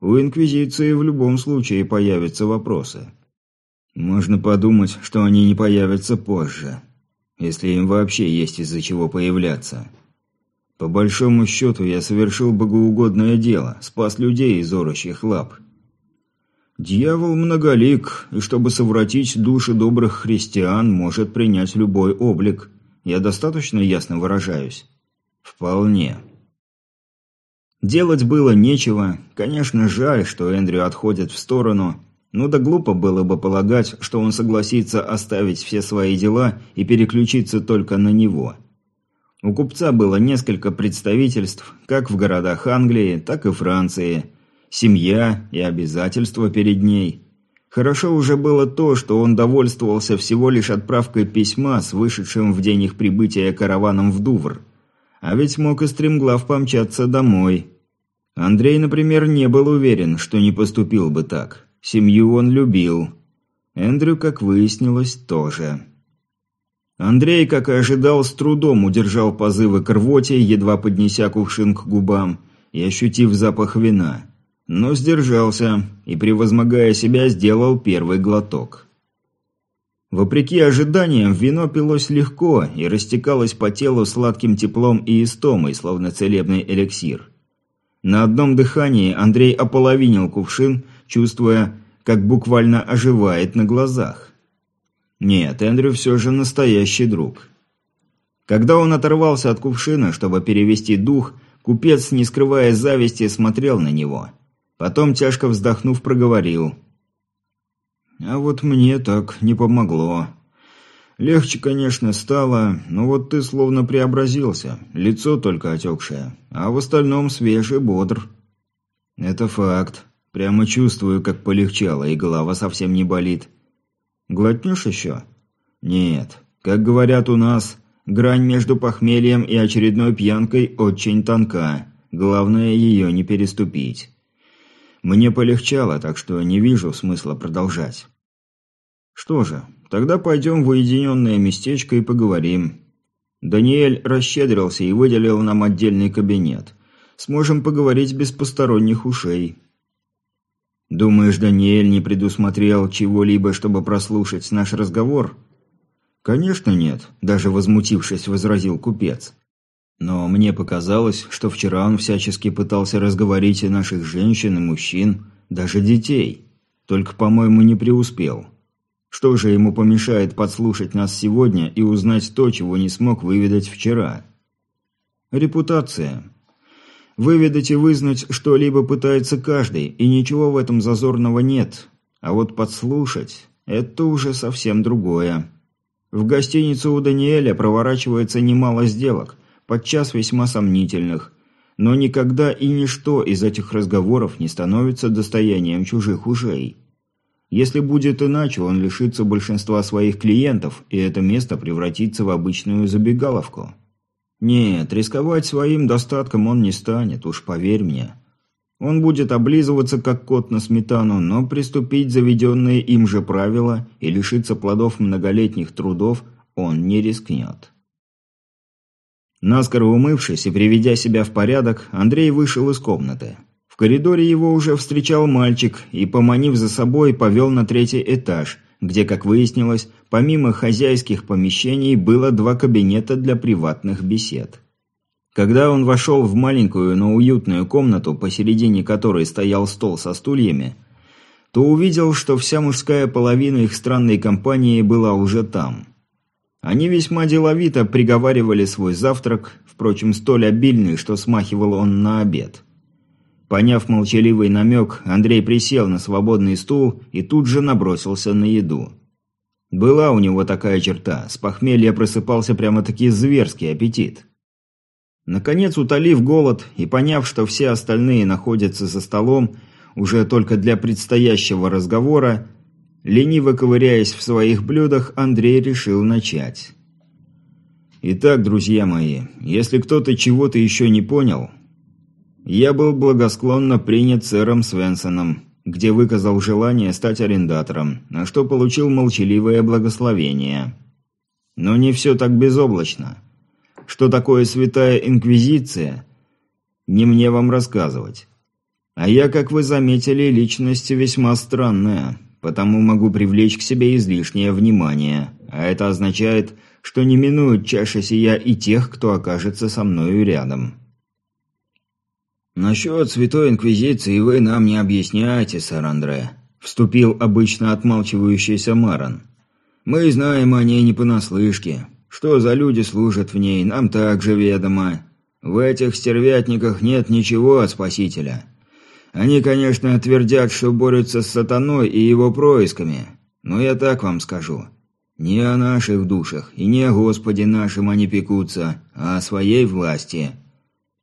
У Инквизиции в любом случае появятся вопросы. Можно подумать, что они не появятся позже. Если им вообще есть из-за чего появляться. По большому счету, я совершил богоугодное дело, спас людей из орочьих лап. Дьявол многолик, и чтобы совратить души добрых христиан, может принять любой облик. Я достаточно ясно выражаюсь? Вполне. Делать было нечего. Конечно, жаль, что Эндрю отходит в сторону. Но да глупо было бы полагать, что он согласится оставить все свои дела и переключиться только на него. У купца было несколько представительств, как в городах Англии, так и Франции – семья и обязательства перед ней. Хорошо уже было то, что он довольствовался всего лишь отправкой письма с вышедшим в день их прибытия караваном в Дувр. А ведь мог и стремглав помчаться домой. Андрей, например, не был уверен, что не поступил бы так. Семью он любил. Эндрю, как выяснилось, тоже. Андрей, как и ожидал, с трудом удержал позывы к рвоте, едва поднеся кувшин к губам и ощутив запах вина но сдержался и, превозмогая себя, сделал первый глоток. Вопреки ожиданиям, вино пилось легко и растекалось по телу сладким теплом и истомой, словно целебный эликсир. На одном дыхании Андрей ополовинил кувшин, чувствуя, как буквально оживает на глазах. Нет, Эндрю все же настоящий друг. Когда он оторвался от кувшина, чтобы перевести дух, купец, не скрывая зависти, смотрел на него – Потом, тяжко вздохнув, проговорил. «А вот мне так не помогло. Легче, конечно, стало, но вот ты словно преобразился, лицо только отекшее, а в остальном свежий бодр». «Это факт. Прямо чувствую, как полегчало, и голова совсем не болит. Глотнешь еще?» «Нет. Как говорят у нас, грань между похмельем и очередной пьянкой очень тонка. Главное ее не переступить». Мне полегчало, так что не вижу смысла продолжать. Что же, тогда пойдем в уединенное местечко и поговорим. Даниэль расщедрился и выделил нам отдельный кабинет. Сможем поговорить без посторонних ушей. «Думаешь, Даниэль не предусмотрел чего-либо, чтобы прослушать наш разговор?» «Конечно нет», – даже возмутившись, возразил купец. «Но мне показалось, что вчера он всячески пытался разговорить и наших женщин, и мужчин, даже детей. Только, по-моему, не преуспел. Что же ему помешает подслушать нас сегодня и узнать то, чего не смог выведать вчера?» «Репутация. Выведать и вызнать что-либо пытается каждый, и ничего в этом зазорного нет. А вот подслушать – это уже совсем другое. В гостинице у Даниэля проворачивается немало сделок, подчас весьма сомнительных. Но никогда и ничто из этих разговоров не становится достоянием чужих ушей. Если будет иначе, он лишится большинства своих клиентов, и это место превратится в обычную забегаловку. Нет, рисковать своим достатком он не станет, уж поверь мне. Он будет облизываться, как кот на сметану, но приступить заведенные им же правила и лишиться плодов многолетних трудов он не рискнет. Наскоро умывшись и приведя себя в порядок, Андрей вышел из комнаты. В коридоре его уже встречал мальчик и, поманив за собой, повел на третий этаж – где, как выяснилось, помимо хозяйских помещений было два кабинета для приватных бесед. Когда он вошел в маленькую, но уютную комнату, посередине которой стоял стол со стульями, то увидел, что вся мужская половина их странной компании была уже там. Они весьма деловито приговаривали свой завтрак, впрочем, столь обильный, что смахивал он на обед. Поняв молчаливый намек, Андрей присел на свободный стул и тут же набросился на еду. Была у него такая черта, с похмелья просыпался прямо-таки зверский аппетит. Наконец, утолив голод и поняв, что все остальные находятся за столом, уже только для предстоящего разговора, лениво ковыряясь в своих блюдах, Андрей решил начать. «Итак, друзья мои, если кто-то чего-то еще не понял, я был благосклонно принят сэром Свенсоном, где выказал желание стать арендатором, на что получил молчаливое благословение. Но не все так безоблачно. Что такое святая инквизиция, не мне вам рассказывать. А я, как вы заметили, личность весьма странная, потому могу привлечь к себе излишнее внимание, а это означает, что не минует чаша сия и тех, кто окажется со мною рядом. «Насчет Святой Инквизиции вы нам не объясняйте, сэр Андре», – вступил обычно отмалчивающийся Маран. «Мы знаем о ней не понаслышке. Что за люди служат в ней, нам также ведомо. В этих стервятниках нет ничего от Спасителя. Они, конечно, твердят, что борются с сатаной и его происками, но я так вам скажу. Не о наших душах и не о Господе нашем они пекутся, а о своей власти».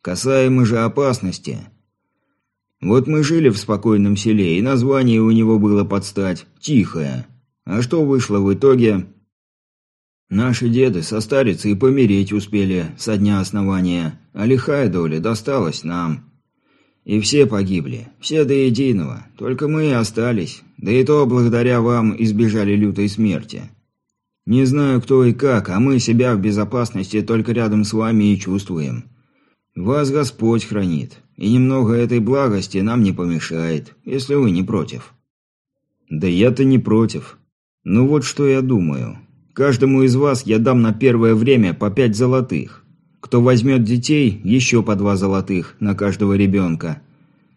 Касаемо же опасности. Вот мы жили в спокойном селе, и название у него было под стать «Тихое». А что вышло в итоге? Наши деды состариться и помереть успели со дня основания, а лихая доля досталась нам. И все погибли, все до единого, только мы и остались, да и то благодаря вам избежали лютой смерти. Не знаю кто и как, а мы себя в безопасности только рядом с вами и чувствуем. Вас Господь хранит, и немного этой благости нам не помешает, если вы не против». «Да я-то не против. Ну вот что я думаю. Каждому из вас я дам на первое время по пять золотых. Кто возьмет детей, еще по два золотых на каждого ребенка.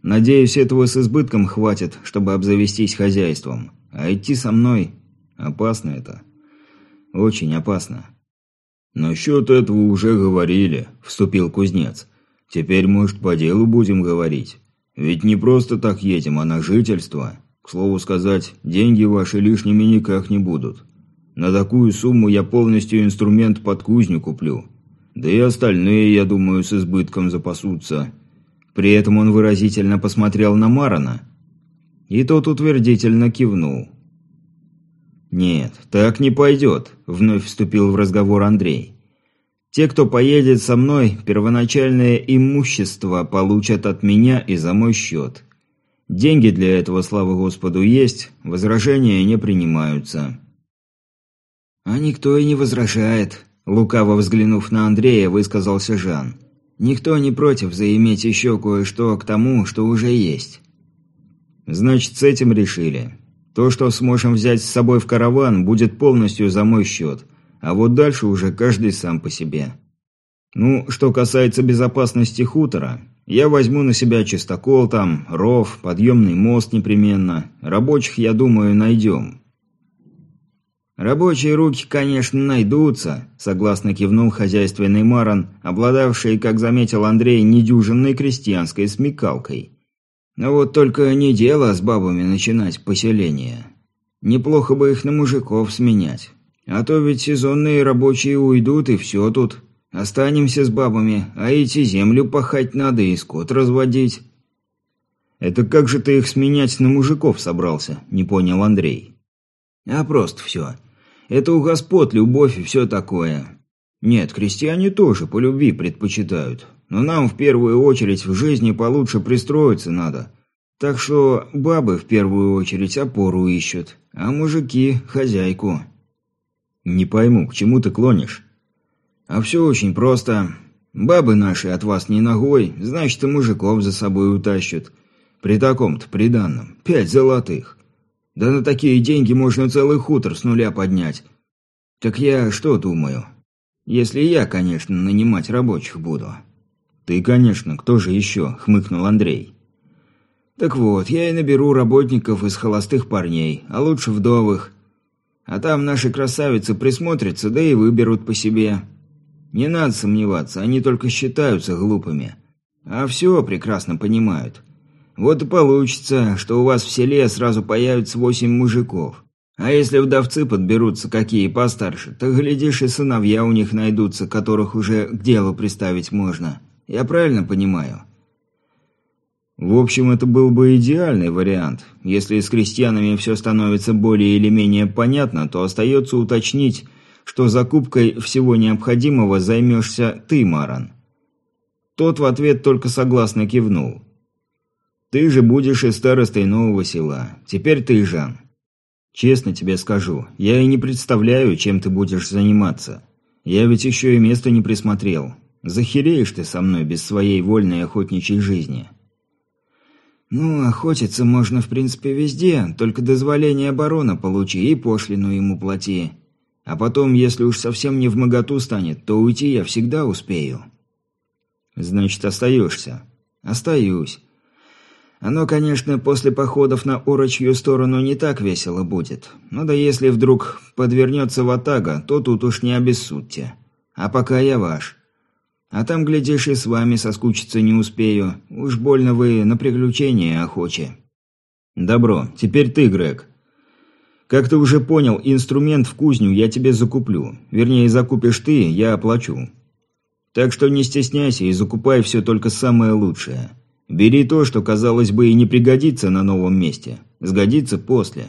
Надеюсь, этого с избытком хватит, чтобы обзавестись хозяйством. А идти со мной опасно это. Очень опасно». «Насчет этого уже говорили», – вступил кузнец. Теперь, может, по делу будем говорить. Ведь не просто так едем, а на жительство. К слову сказать, деньги ваши лишними никак не будут. На такую сумму я полностью инструмент под кузню куплю. Да и остальные, я думаю, с избытком запасутся. При этом он выразительно посмотрел на Марана. И тот утвердительно кивнул. «Нет, так не пойдет», – вновь вступил в разговор Андрей. Те, кто поедет со мной, первоначальное имущество получат от меня и за мой счет. Деньги для этого, слава Господу, есть, возражения не принимаются». «А никто и не возражает», – лукаво взглянув на Андрея, высказался Жан. «Никто не против заиметь еще кое-что к тому, что уже есть». Значит, с этим решили. То, что сможем взять с собой в караван, будет полностью за мой счет, а вот дальше уже каждый сам по себе. Ну, что касается безопасности хутора, я возьму на себя чистокол там, ров, подъемный мост непременно. Рабочих, я думаю, найдем. «Рабочие руки, конечно, найдутся», – согласно кивнул хозяйственный Маран, обладавший, как заметил Андрей, недюжинной крестьянской смекалкой. «Но вот только не дело с бабами начинать поселение. Неплохо бы их на мужиков сменять. А то ведь сезонные рабочие уйдут, и все тут. Останемся с бабами, а эти землю пахать надо и скот разводить». «Это как же ты их сменять на мужиков собрался?» – не понял Андрей. «А просто все. Это у господ любовь и все такое. Нет, крестьяне тоже по любви предпочитают. Но нам в первую очередь в жизни получше пристроиться надо. Так что бабы в первую очередь опору ищут, а мужики – хозяйку. Не пойму, к чему ты клонишь? А все очень просто. Бабы наши от вас не ногой, значит и мужиков за собой утащат. При таком-то приданном. Пять золотых. Да на такие деньги можно целый хутор с нуля поднять. Так я что думаю? Если я, конечно, нанимать рабочих буду. Ты, конечно, кто же еще? Хмыкнул Андрей. Так вот, я и наберу работников из холостых парней, а лучше вдовых. А там наши красавицы присмотрятся, да и выберут по себе. Не надо сомневаться, они только считаются глупыми. А все прекрасно понимают. Вот и получится, что у вас в селе сразу появится восемь мужиков. А если вдовцы подберутся какие постарше, то, глядишь, и сыновья у них найдутся, которых уже к делу приставить можно. Я правильно понимаю?» В общем, это был бы идеальный вариант. Если с крестьянами все становится более или менее понятно, то остается уточнить, что закупкой всего необходимого займешься ты, Маран. Тот в ответ только согласно кивнул. Ты же будешь и старостой нового села. Теперь ты, Жан. Честно тебе скажу, я и не представляю, чем ты будешь заниматься. Я ведь еще и место не присмотрел. Захереешь ты со мной без своей вольной охотничьей жизни. Ну, охотиться можно в принципе везде, только дозволение барона получи и пошлину ему плати. А потом, если уж совсем не в моготу станет, то уйти я всегда успею. Значит, остаешься? Остаюсь. Оно, конечно, после походов на орочью сторону не так весело будет. Но да если вдруг подвернется ватага, то тут уж не обессудьте. А пока я ваш. А там, глядишь, и с вами соскучиться не успею. Уж больно вы на приключения охочи. Добро, теперь ты, Грег. Как ты уже понял, инструмент в кузню я тебе закуплю. Вернее, закупишь ты, я оплачу. Так что не стесняйся и закупай все только самое лучшее. Бери то, что, казалось бы, и не пригодится на новом месте. Сгодится после.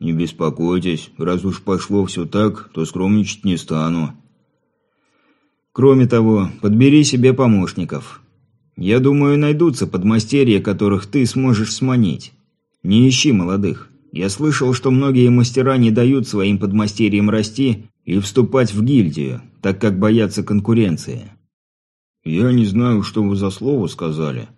Не беспокойтесь, раз уж пошло все так, то скромничать не стану. Кроме того, подбери себе помощников. Я думаю, найдутся подмастерья, которых ты сможешь сманить. Не ищи молодых. Я слышал, что многие мастера не дают своим подмастерьям расти и вступать в гильдию, так как боятся конкуренции. Я не знаю, что вы за слово сказали,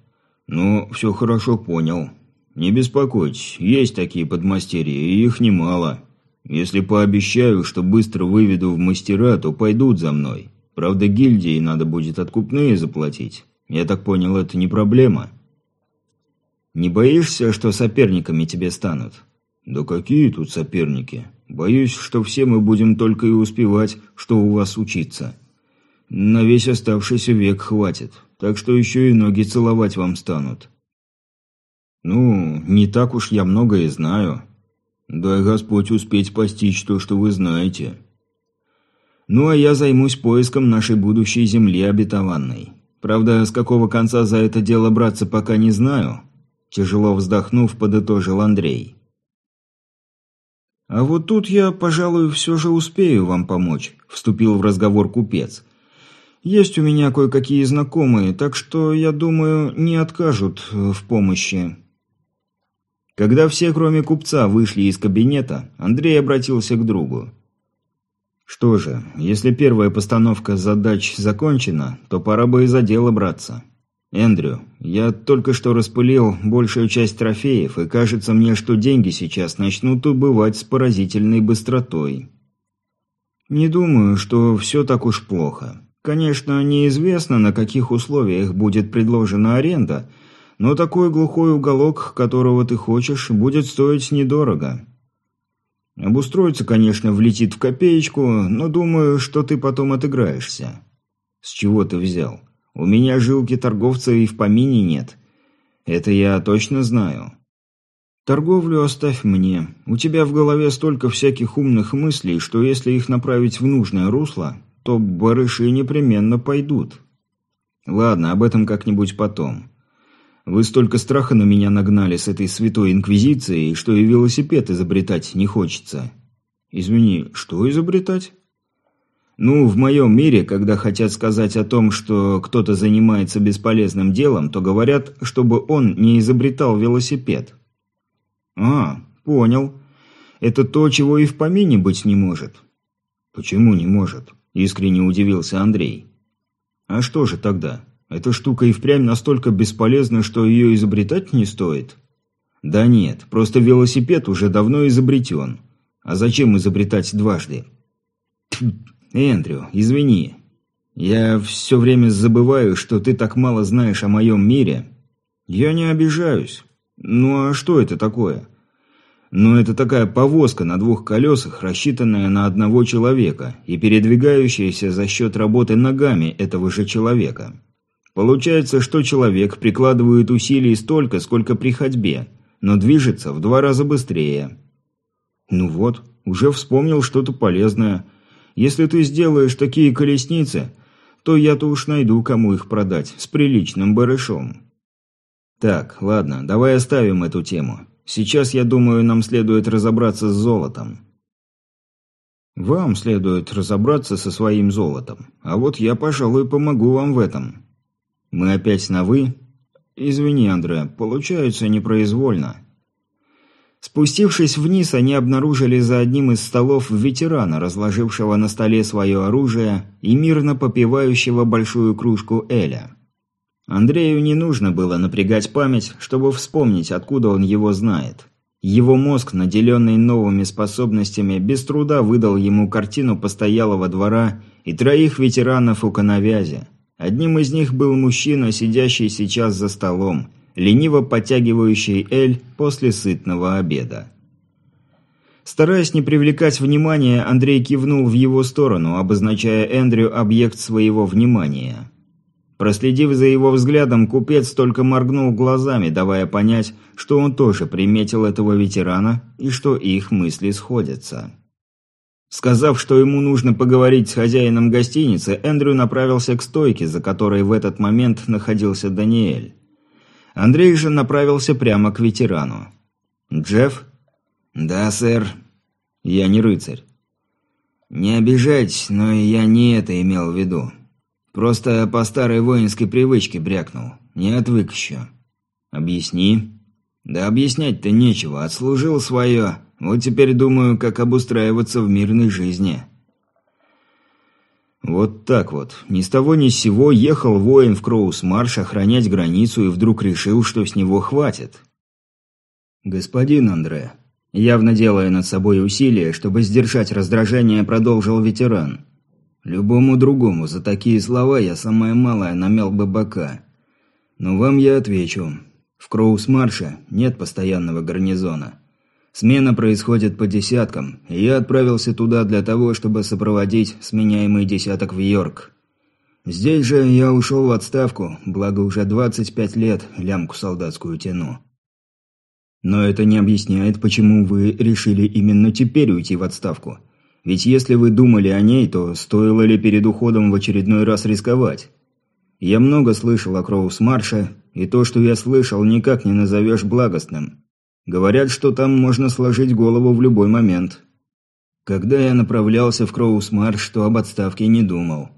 «Ну, все хорошо понял. Не беспокойтесь, есть такие подмастерья, и их немало. Если пообещаю, что быстро выведу в мастера, то пойдут за мной. Правда, гильдии надо будет откупные заплатить. Я так понял, это не проблема». «Не боишься, что соперниками тебе станут?» «Да какие тут соперники? Боюсь, что все мы будем только и успевать, что у вас учиться. На весь оставшийся век хватит так что еще и ноги целовать вам станут. Ну, не так уж я многое знаю. Дай Господь успеть постичь то, что вы знаете. Ну, а я займусь поиском нашей будущей земли обетованной. Правда, с какого конца за это дело браться пока не знаю. Тяжело вздохнув, подытожил Андрей. «А вот тут я, пожалуй, все же успею вам помочь», – вступил в разговор купец. Есть у меня кое-какие знакомые, так что, я думаю, не откажут э, в помощи». Когда все, кроме купца, вышли из кабинета, Андрей обратился к другу. «Что же, если первая постановка задач закончена, то пора бы и за дело браться. «Эндрю, я только что распылил большую часть трофеев, и кажется мне, что деньги сейчас начнут убывать с поразительной быстротой». «Не думаю, что все так уж плохо. Конечно, неизвестно, на каких условиях будет предложена аренда, но такой глухой уголок, которого ты хочешь, будет стоить недорого. Обустроиться, конечно, влетит в копеечку, но думаю, что ты потом отыграешься». «С чего ты взял?» У меня жилки торговца и в помине нет. Это я точно знаю. Торговлю оставь мне. У тебя в голове столько всяких умных мыслей, что если их направить в нужное русло, то барыши непременно пойдут. Ладно, об этом как-нибудь потом. Вы столько страха на меня нагнали с этой святой инквизицией, что и велосипед изобретать не хочется. Извини, что изобретать? Ну, в моем мире, когда хотят сказать о том, что кто-то занимается бесполезным делом, то говорят, чтобы он не изобретал велосипед. А, понял. Это то, чего и в помине быть не может. Почему не может? Искренне удивился Андрей. А что же тогда? Эта штука и впрямь настолько бесполезна, что ее изобретать не стоит? Да нет, просто велосипед уже давно изобретен. А зачем изобретать дважды? «Эндрю, извини. Я все время забываю, что ты так мало знаешь о моем мире». «Я не обижаюсь. Ну а что это такое?» «Ну это такая повозка на двух колесах, рассчитанная на одного человека и передвигающаяся за счет работы ногами этого же человека. Получается, что человек прикладывает усилий столько, сколько при ходьбе, но движется в два раза быстрее». «Ну вот, уже вспомнил что-то полезное». Если ты сделаешь такие колесницы, то я-то уж найду, кому их продать, с приличным барышом. Так, ладно, давай оставим эту тему. Сейчас, я думаю, нам следует разобраться с золотом. Вам следует разобраться со своим золотом, а вот я, пожалуй, помогу вам в этом. Мы опять на «вы»? Извини, Андре, получается непроизвольно. Спустившись вниз, они обнаружили за одним из столов ветерана, разложившего на столе свое оружие и мирно попивающего большую кружку Эля. Андрею не нужно было напрягать память, чтобы вспомнить, откуда он его знает. Его мозг, наделенный новыми способностями, без труда выдал ему картину постоялого двора и троих ветеранов у коновязи. Одним из них был мужчина, сидящий сейчас за столом, лениво подтягивающий эль после сытного обеда. Стараясь не привлекать внимания, Андрей кивнул в его сторону, обозначая Эндрю объект своего внимания. Проследив за его взглядом, купец только моргнул глазами, давая понять, что он тоже приметил этого ветерана и что их мысли сходятся. Сказав, что ему нужно поговорить с хозяином гостиницы, Эндрю направился к стойке, за которой в этот момент находился Даниэль. Андрей же направился прямо к ветерану. «Джефф?» «Да, сэр». «Я не рыцарь». «Не обижайтесь, но я не это имел в виду. Просто по старой воинской привычке брякнул. Не отвык еще». «Объясни». «Да объяснять-то нечего. Отслужил свое. Вот теперь думаю, как обустраиваться в мирной жизни». Вот так вот. Ни с того ни с сего ехал воин в Кроус-Марш охранять границу и вдруг решил, что с него хватит. «Господин Андре», явно делая над собой усилия, чтобы сдержать раздражение, продолжил ветеран. «Любому другому за такие слова я самое малое намял бы бока. Но вам я отвечу. В Кроус-Марше нет постоянного гарнизона. Смена происходит по десяткам, и я отправился туда для того, чтобы сопроводить сменяемый десяток в Йорк. Здесь же я ушел в отставку, благо уже 25 лет лямку солдатскую тяну. Но это не объясняет, почему вы решили именно теперь уйти в отставку. Ведь если вы думали о ней, то стоило ли перед уходом в очередной раз рисковать? Я много слышал о Кроус-Марше, и то, что я слышал, никак не назовешь благостным. Говорят, что там можно сложить голову в любой момент. Когда я направлялся в Кроусмарш, то об отставке не думал.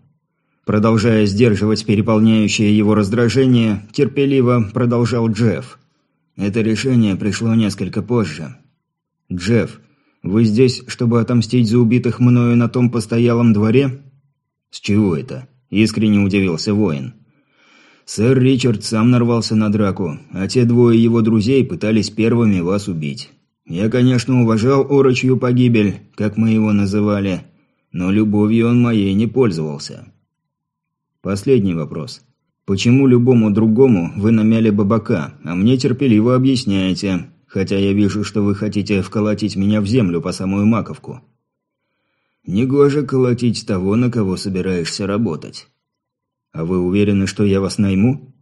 Продолжая сдерживать переполняющее его раздражение, терпеливо продолжал Джефф. Это решение пришло несколько позже. «Джефф, вы здесь, чтобы отомстить за убитых мною на том постоялом дворе?» «С чего это?» – искренне удивился воин. Сэр Ричард сам нарвался на драку, а те двое его друзей пытались первыми вас убить. Я, конечно, уважал орочью погибель, как мы его называли, но любовью он моей не пользовался. Последний вопрос. Почему любому другому вы намяли бабака, а мне терпеливо объясняете, хотя я вижу, что вы хотите вколотить меня в землю по самую маковку? Негоже колотить того, на кого собираешься работать. А вы уверены, что я вас найму?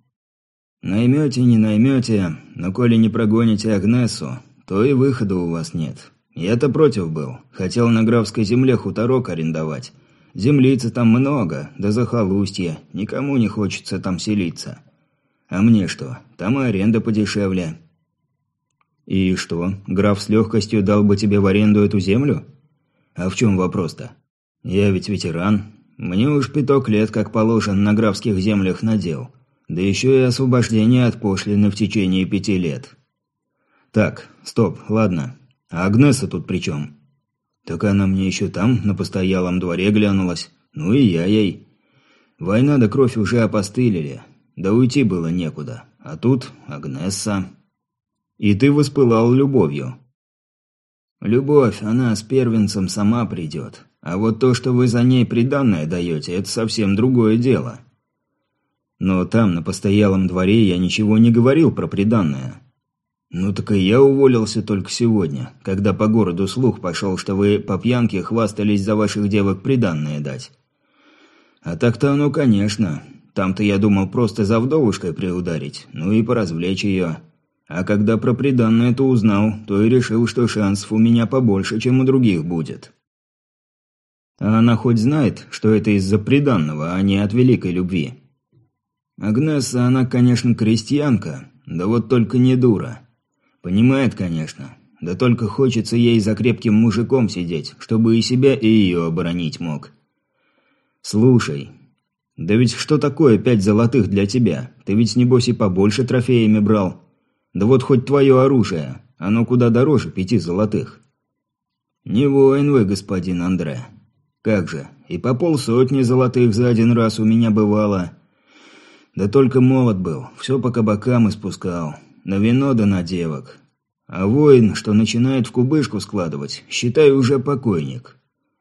Наймете, не наймете, но коли не прогоните Агнесу, то и выхода у вас нет. Я-то против был. Хотел на графской земле хуторок арендовать. Землицы там много, да захолустье. Никому не хочется там селиться. А мне что? Там и аренда подешевле. И что, граф с легкостью дал бы тебе в аренду эту землю? А в чем вопрос-то? Я ведь ветеран. Мне уж пяток лет, как положен, на графских землях надел. Да еще и освобождение от пошлины в течение пяти лет. Так, стоп, ладно. А Агнеса тут при чем? Так она мне еще там, на постоялом дворе глянулась. Ну и я ей. Война да кровь уже опостылили. Да уйти было некуда. А тут Агнесса. И ты воспылал любовью. Любовь, она с первенцем сама придет. А вот то, что вы за ней приданное даете, это совсем другое дело. Но там, на постоялом дворе, я ничего не говорил про приданное. «Ну так и я уволился только сегодня, когда по городу слух пошел, что вы по пьянке хвастались за ваших девок приданное дать. А так-то оно, конечно. Там-то я думал просто за вдовушкой приударить, ну и поразвлечь ее. А когда про приданное-то узнал, то и решил, что шансов у меня побольше, чем у других будет». «А она хоть знает, что это из-за приданного, а не от великой любви?» «Агнесса, она, конечно, крестьянка, да вот только не дура». Понимает, конечно. Да только хочется ей за крепким мужиком сидеть, чтобы и себя, и ее оборонить мог. Слушай, да ведь что такое пять золотых для тебя? Ты ведь, небось, и побольше трофеями брал. Да вот хоть твое оружие, оно куда дороже пяти золотых. Не воин вы, господин Андре. Как же, и по полсотни золотых за один раз у меня бывало. Да только молод был, все по кабакам испускал на вино да на девок. А воин, что начинает в кубышку складывать, считай уже покойник.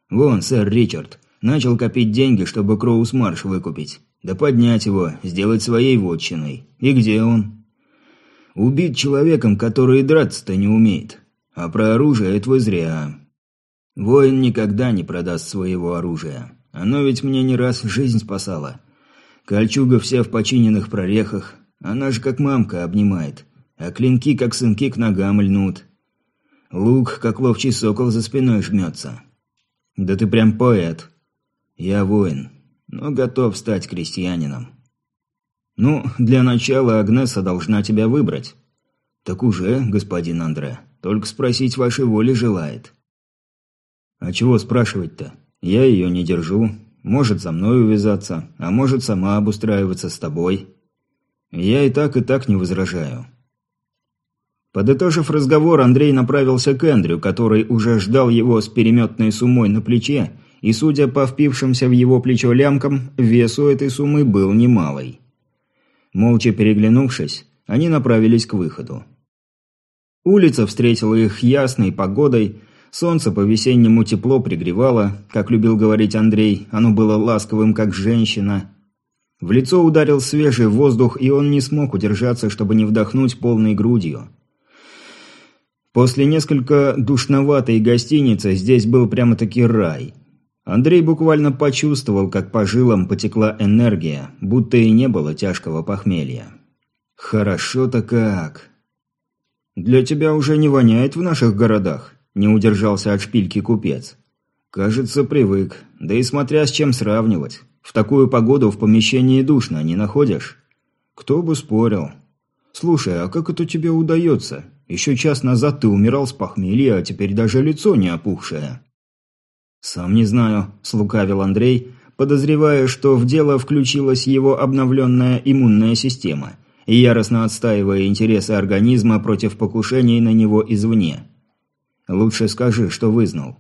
Вон, сэр Ричард, начал копить деньги, чтобы Кроус-Марш выкупить. Да поднять его, сделать своей вотчиной. И где он? Убит человеком, который драться-то не умеет. А про оружие это зря. Воин никогда не продаст своего оружия. Оно ведь мне не раз жизнь спасало. Кольчуга вся в починенных прорехах. Она же как мамка обнимает а клинки, как сынки, к ногам льнут. Лук, как ловчий сокол, за спиной жмется. Да ты прям поэт. Я воин, но готов стать крестьянином. Ну, для начала Агнеса должна тебя выбрать. Так уже, господин Андре, только спросить вашей воли желает. А чего спрашивать-то? Я ее не держу. Может, за мной увязаться, а может, сама обустраиваться с тобой. Я и так, и так не возражаю. Подытожив разговор, Андрей направился к Эндрю, который уже ждал его с переметной суммой на плече, и, судя по впившимся в его плечо лямкам, весу этой суммы был немалый. Молча переглянувшись, они направились к выходу. Улица встретила их ясной погодой, солнце по-весеннему тепло пригревало, как любил говорить Андрей, оно было ласковым, как женщина. В лицо ударил свежий воздух, и он не смог удержаться, чтобы не вдохнуть полной грудью. После несколько душноватой гостиницы здесь был прямо-таки рай. Андрей буквально почувствовал, как по жилам потекла энергия, будто и не было тяжкого похмелья. «Хорошо-то как!» «Для тебя уже не воняет в наших городах?» – не удержался от шпильки купец. «Кажется, привык. Да и смотря с чем сравнивать. В такую погоду в помещении душно, не находишь?» «Кто бы спорил?» «Слушай, а как это тебе удается? Еще час назад ты умирал с похмелья, а теперь даже лицо не опухшее». «Сам не знаю», – слукавил Андрей, подозревая, что в дело включилась его обновленная иммунная система, и яростно отстаивая интересы организма против покушений на него извне. «Лучше скажи, что вызнал».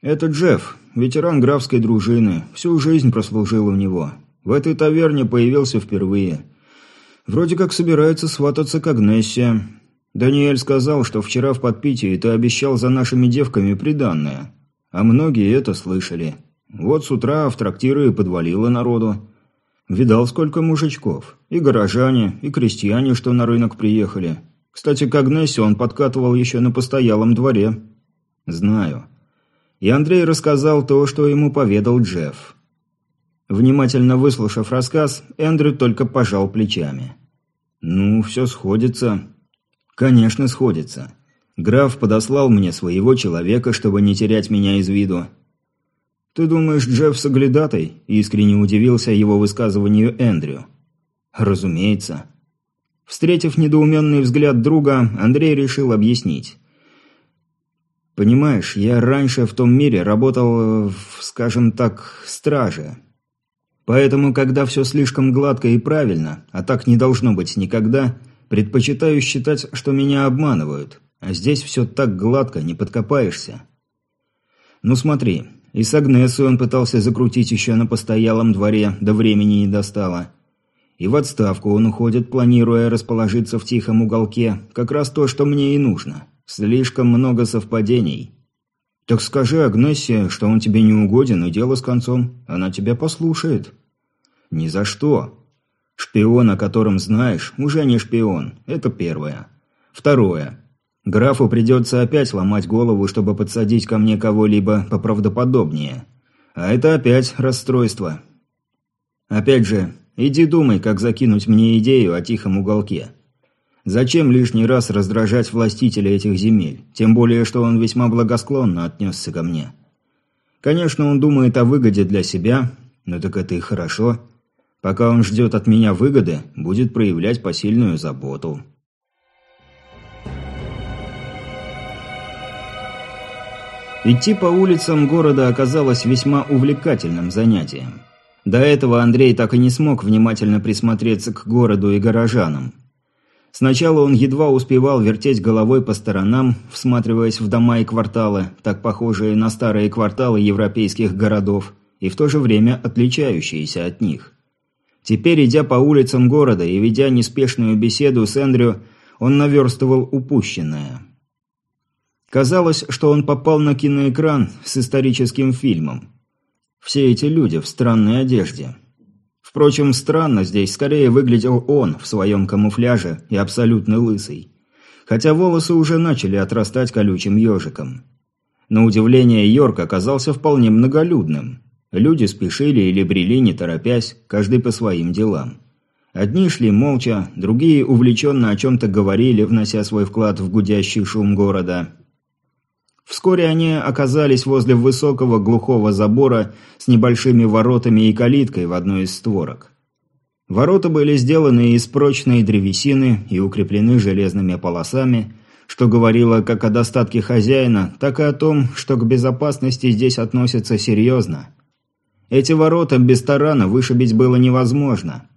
«Это Джефф, ветеран графской дружины, всю жизнь прослужил у него. В этой таверне появился впервые. Вроде как собирается свататься к Агнессе. Даниэль сказал, что вчера в подпитии ты обещал за нашими девками приданное. А многие это слышали. Вот с утра в трактиры подвалило народу. Видал, сколько мужичков. И горожане, и крестьяне, что на рынок приехали. Кстати, к Агнессе он подкатывал еще на постоялом дворе. Знаю. И Андрей рассказал то, что ему поведал Джефф. Внимательно выслушав рассказ, Эндрю только пожал плечами. «Ну, все сходится». «Конечно, сходится. Граф подослал мне своего человека, чтобы не терять меня из виду. «Ты думаешь, Джефф соглядатай?» – искренне удивился его высказыванию Эндрю. «Разумеется». Встретив недоуменный взгляд друга, Андрей решил объяснить. «Понимаешь, я раньше в том мире работал в, скажем так, страже. Поэтому, когда все слишком гладко и правильно, а так не должно быть никогда, предпочитаю считать, что меня обманывают. А здесь все так гладко, не подкопаешься. Ну смотри, и с Агнесой он пытался закрутить еще на постоялом дворе, до времени не достало. И в отставку он уходит, планируя расположиться в тихом уголке. Как раз то, что мне и нужно. Слишком много совпадений. Так скажи Агнессе, что он тебе не угоден, и дело с концом. Она тебя послушает. Ни за что. Шпион, о котором знаешь, уже не шпион. Это первое. Второе. Графу придется опять ломать голову, чтобы подсадить ко мне кого-либо поправдоподобнее. А это опять расстройство. Опять же, иди думай, как закинуть мне идею о тихом уголке. Зачем лишний раз раздражать властителя этих земель? Тем более, что он весьма благосклонно отнесся ко мне. Конечно, он думает о выгоде для себя, но так это и хорошо. Пока он ждет от меня выгоды, будет проявлять посильную заботу. Идти по улицам города оказалось весьма увлекательным занятием. До этого Андрей так и не смог внимательно присмотреться к городу и горожанам. Сначала он едва успевал вертеть головой по сторонам, всматриваясь в дома и кварталы, так похожие на старые кварталы европейских городов, и в то же время отличающиеся от них. Теперь, идя по улицам города и ведя неспешную беседу с Эндрю, он наверстывал упущенное – Казалось, что он попал на киноэкран с историческим фильмом. Все эти люди в странной одежде. Впрочем, странно здесь скорее выглядел он в своем камуфляже и абсолютно лысый. Хотя волосы уже начали отрастать колючим ежиком. На удивление Йорк оказался вполне многолюдным. Люди спешили или брели не торопясь, каждый по своим делам. Одни шли молча, другие увлеченно о чем-то говорили, внося свой вклад в гудящий шум города – Вскоре они оказались возле высокого глухого забора с небольшими воротами и калиткой в одной из створок. Ворота были сделаны из прочной древесины и укреплены железными полосами, что говорило как о достатке хозяина, так и о том, что к безопасности здесь относятся серьезно. Эти ворота без тарана вышибить было невозможно.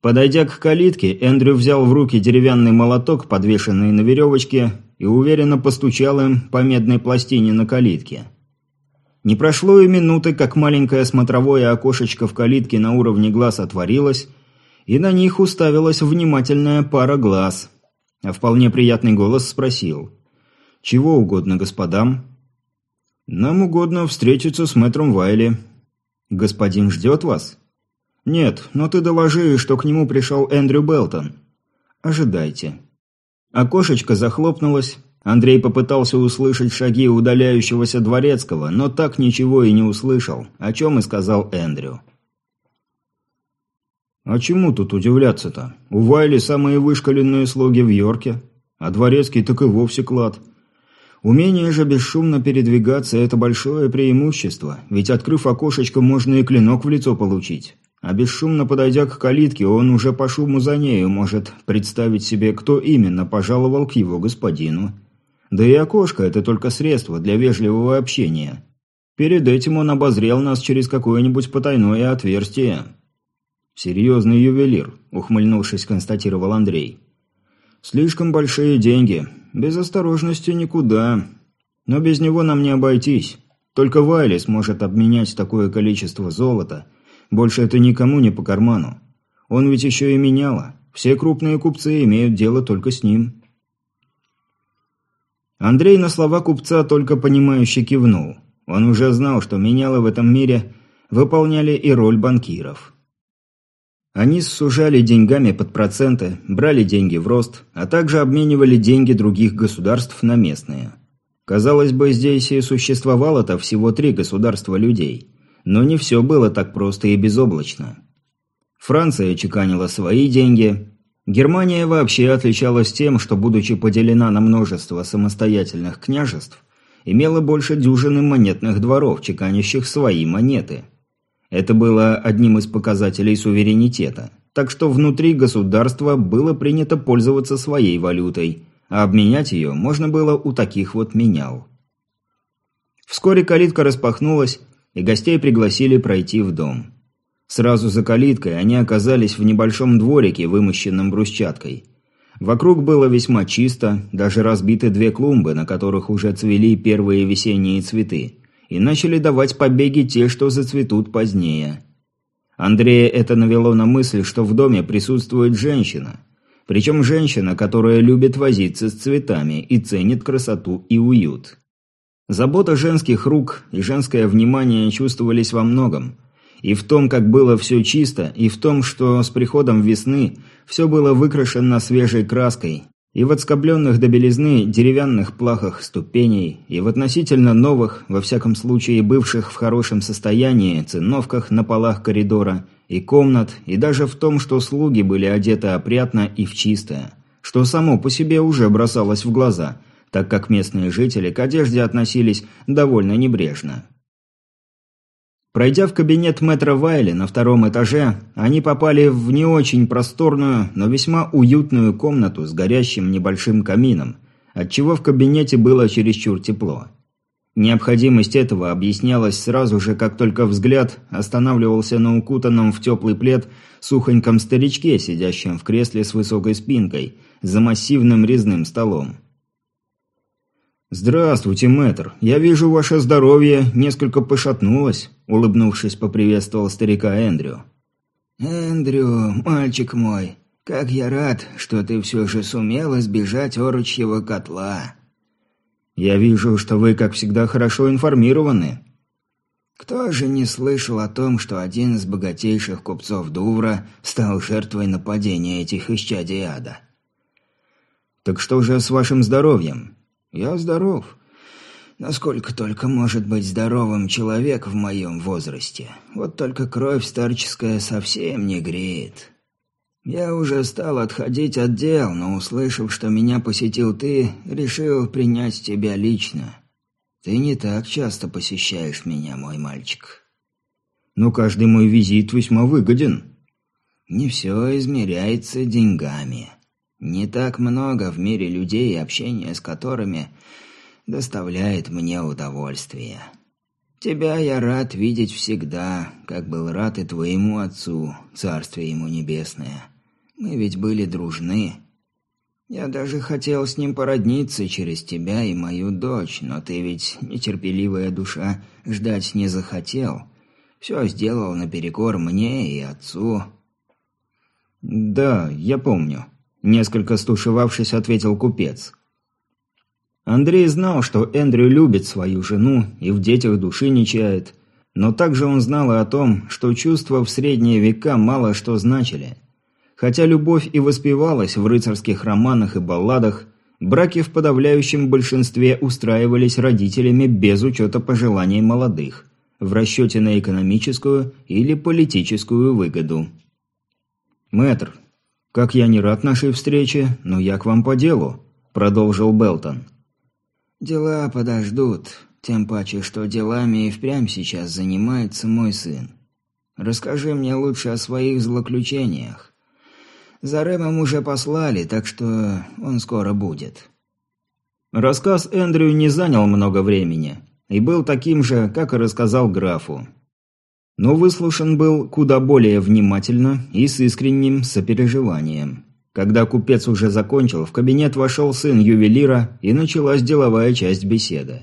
Подойдя к калитке, Эндрю взял в руки деревянный молоток, подвешенный на веревочке, и уверенно постучал им по медной пластине на калитке. Не прошло и минуты, как маленькое смотровое окошечко в калитке на уровне глаз отворилось, и на них уставилась внимательная пара глаз. А вполне приятный голос спросил. «Чего угодно господам?» «Нам угодно встретиться с мэтром Вайли». «Господин ждет вас?» «Нет, но ты доложи, что к нему пришел Эндрю Белтон». «Ожидайте». Окошечко захлопнулось. Андрей попытался услышать шаги удаляющегося дворецкого, но так ничего и не услышал, о чем и сказал Эндрю. «А чему тут удивляться-то? У Вайли самые вышкаленные слуги в Йорке, а дворецкий так и вовсе клад. Умение же бесшумно передвигаться – это большое преимущество, ведь открыв окошечко, можно и клинок в лицо получить. А бесшумно подойдя к калитке, он уже по шуму за нею может представить себе, кто именно пожаловал к его господину. Да и окошко – это только средство для вежливого общения. Перед этим он обозрел нас через какое-нибудь потайное отверстие. «Серьезный ювелир», – ухмыльнувшись, констатировал Андрей. «Слишком большие деньги. Без осторожности никуда. Но без него нам не обойтись. Только Вайли сможет обменять такое количество золота – Больше это никому не по карману. Он ведь еще и меняла. Все крупные купцы имеют дело только с ним. Андрей на слова купца только понимающе кивнул. Он уже знал, что меняло в этом мире выполняли и роль банкиров. Они сужали деньгами под проценты, брали деньги в рост, а также обменивали деньги других государств на местные. Казалось бы, здесь и существовало-то всего три государства людей. Но не все было так просто и безоблачно. Франция чеканила свои деньги. Германия вообще отличалась тем, что, будучи поделена на множество самостоятельных княжеств, имела больше дюжины монетных дворов, чеканящих свои монеты – это было одним из показателей суверенитета. Так что внутри государства было принято пользоваться своей валютой, а обменять ее можно было у таких вот менял. Вскоре калитка распахнулась, и гостей пригласили пройти в дом. Сразу за калиткой они оказались в небольшом дворике, вымощенном брусчаткой. Вокруг было весьма чисто, даже разбиты две клумбы, на которых уже цвели первые весенние цветы и начали давать побеги те, что зацветут позднее. Андрея это навело на мысль, что в доме присутствует женщина. Причем женщина, которая любит возиться с цветами и ценит красоту и уют. Забота женских рук и женское внимание чувствовались во многом. И в том, как было все чисто, и в том, что с приходом весны все было выкрашено свежей краской, и в отскобленных до белизны деревянных плахах ступеней, и в относительно новых, во всяком случае бывших в хорошем состоянии, циновках на полах коридора и комнат, и даже в том, что слуги были одеты опрятно и в чистое, что само по себе уже бросалось в глаза, так как местные жители к одежде относились довольно небрежно. Пройдя в кабинет мэтра Вайли на втором этаже, они попали в не очень просторную, но весьма уютную комнату с горящим небольшим камином, отчего в кабинете было чересчур тепло. Необходимость этого объяснялась сразу же, как только взгляд останавливался на укутанном в теплый плед сухоньком старичке, сидящем в кресле с высокой спинкой, за массивным резным столом. «Здравствуйте, мэтр. Я вижу, ваше здоровье несколько пошатнулось», – улыбнувшись, поприветствовал старика Эндрю. «Эндрю, мальчик мой, как я рад, что ты все же сумел избежать орочьего котла». «Я вижу, что вы, как всегда, хорошо информированы». «Кто же не слышал о том, что один из богатейших купцов Дувра стал жертвой нападения этих исчадий ада?» «Так что же с вашим здоровьем?» Я здоров. Насколько только может быть здоровым человек в моем возрасте. Вот только кровь старческая совсем не греет. Я уже стал отходить от дел, но услышав, что меня посетил ты, решил принять тебя лично. Ты не так часто посещаешь меня, мой мальчик. Но каждый мой визит весьма выгоден. Не все измеряется деньгами. Не так много в мире людей, общение с которыми доставляет мне удовольствие. Тебя я рад видеть всегда, как был рад и твоему отцу, царствие ему небесное. Мы ведь были дружны. Я даже хотел с ним породниться через тебя и мою дочь, но ты ведь, нетерпеливая душа, ждать не захотел. Все сделал наперекор мне и отцу. Да, я помню. Несколько стушевавшись, ответил купец. Андрей знал, что Эндрю любит свою жену и в детях души не чает, но также он знал и о том, что чувства в средние века мало что значили. Хотя любовь и воспевалась в рыцарских романах и балладах, браки в подавляющем большинстве устраивались родителями без учета пожеланий молодых, в расчете на экономическую или политическую выгоду. «Мэтр, «Как я не рад нашей встрече, но я к вам по делу», – продолжил Белтон. «Дела подождут, тем паче, что делами и впрямь сейчас занимается мой сын. Расскажи мне лучше о своих злоключениях. За Рэмом уже послали, так что он скоро будет». Рассказ Эндрю не занял много времени и был таким же, как и рассказал графу но выслушан был куда более внимательно и с искренним сопереживанием. Когда купец уже закончил, в кабинет вошел сын ювелира, и началась деловая часть беседы.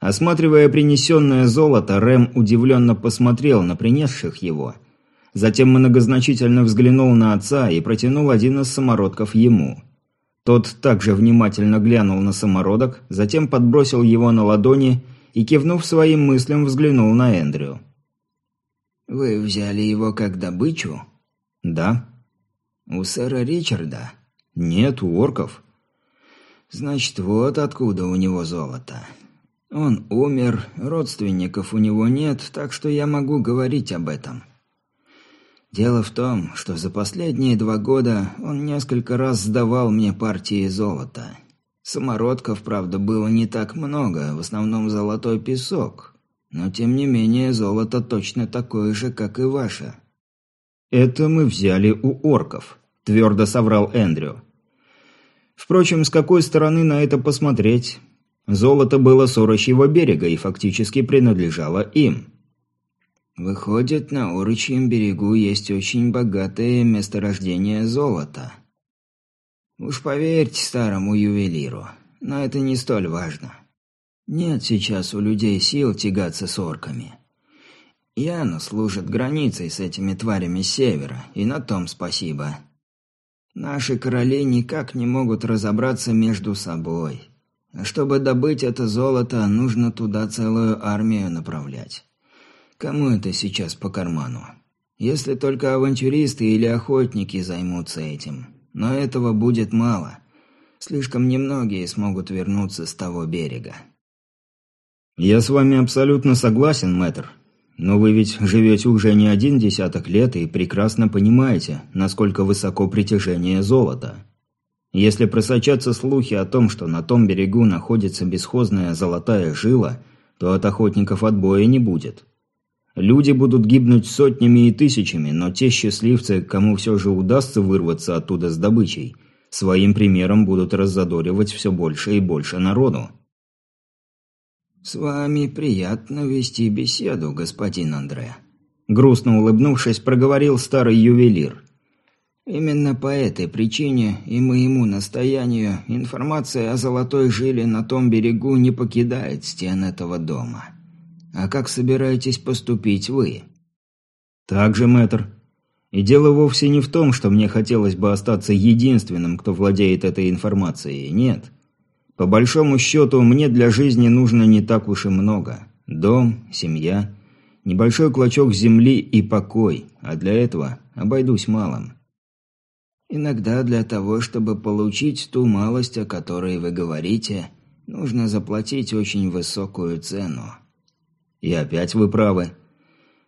Осматривая принесенное золото, Рэм удивленно посмотрел на принесших его. Затем многозначительно взглянул на отца и протянул один из самородков ему. Тот также внимательно глянул на самородок, затем подбросил его на ладони и, кивнув своим мыслям, взглянул на Эндрю. «Вы взяли его как добычу?» «Да». «У сэра Ричарда?» «Нет, у орков». «Значит, вот откуда у него золото. Он умер, родственников у него нет, так что я могу говорить об этом». Дело в том, что за последние два года он несколько раз сдавал мне партии золота. Самородков, правда, было не так много, в основном золотой песок. Но тем не менее, золото точно такое же, как и ваше. «Это мы взяли у орков», – твердо соврал Эндрю. Впрочем, с какой стороны на это посмотреть? Золото было с Орочьего берега и фактически принадлежало им. Выходит, на Орочьем берегу есть очень богатое месторождение золота. Уж поверьте старому ювелиру, но это не столь важно. Нет сейчас у людей сил тягаться с орками. Яна служит границей с этими тварями севера, и на том спасибо. Наши короли никак не могут разобраться между собой. Чтобы добыть это золото, нужно туда целую армию направлять. Кому это сейчас по карману? Если только авантюристы или охотники займутся этим. Но этого будет мало. Слишком немногие смогут вернуться с того берега. «Я с вами абсолютно согласен, мэтр. Но вы ведь живете уже не один десяток лет и прекрасно понимаете, насколько высоко притяжение золота. Если просочатся слухи о том, что на том берегу находится бесхозная золотая жила, то от охотников отбоя не будет. Люди будут гибнуть сотнями и тысячами, но те счастливцы, кому все же удастся вырваться оттуда с добычей, своим примером будут раззадоривать все больше и больше народу. «С вами приятно вести беседу, господин Андре», – грустно улыбнувшись, проговорил старый ювелир. «Именно по этой причине и моему настоянию информация о золотой жиле на том берегу не покидает стен этого дома». А как собираетесь поступить вы? Так же, мэтр. И дело вовсе не в том, что мне хотелось бы остаться единственным, кто владеет этой информацией. Нет. По большому счету, мне для жизни нужно не так уж и много. Дом, семья, небольшой клочок земли и покой, а для этого обойдусь малым. Иногда для того, чтобы получить ту малость, о которой вы говорите, нужно заплатить очень высокую цену. И опять вы правы.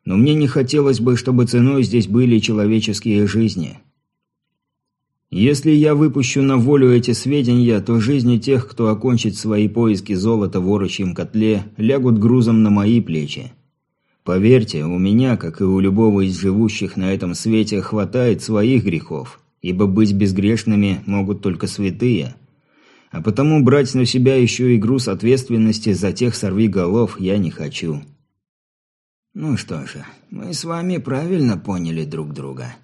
Но мне не хотелось бы, чтобы ценой здесь были человеческие жизни. Если я выпущу на волю эти сведения, то жизни тех, кто окончит свои поиски золота в орочьем котле, лягут грузом на мои плечи. Поверьте, у меня, как и у любого из живущих на этом свете, хватает своих грехов, ибо быть безгрешными могут только святые. А потому брать на себя еще и груз ответственности за тех сорвиголов я не хочу. Ну что же, мы с вами правильно поняли друг друга.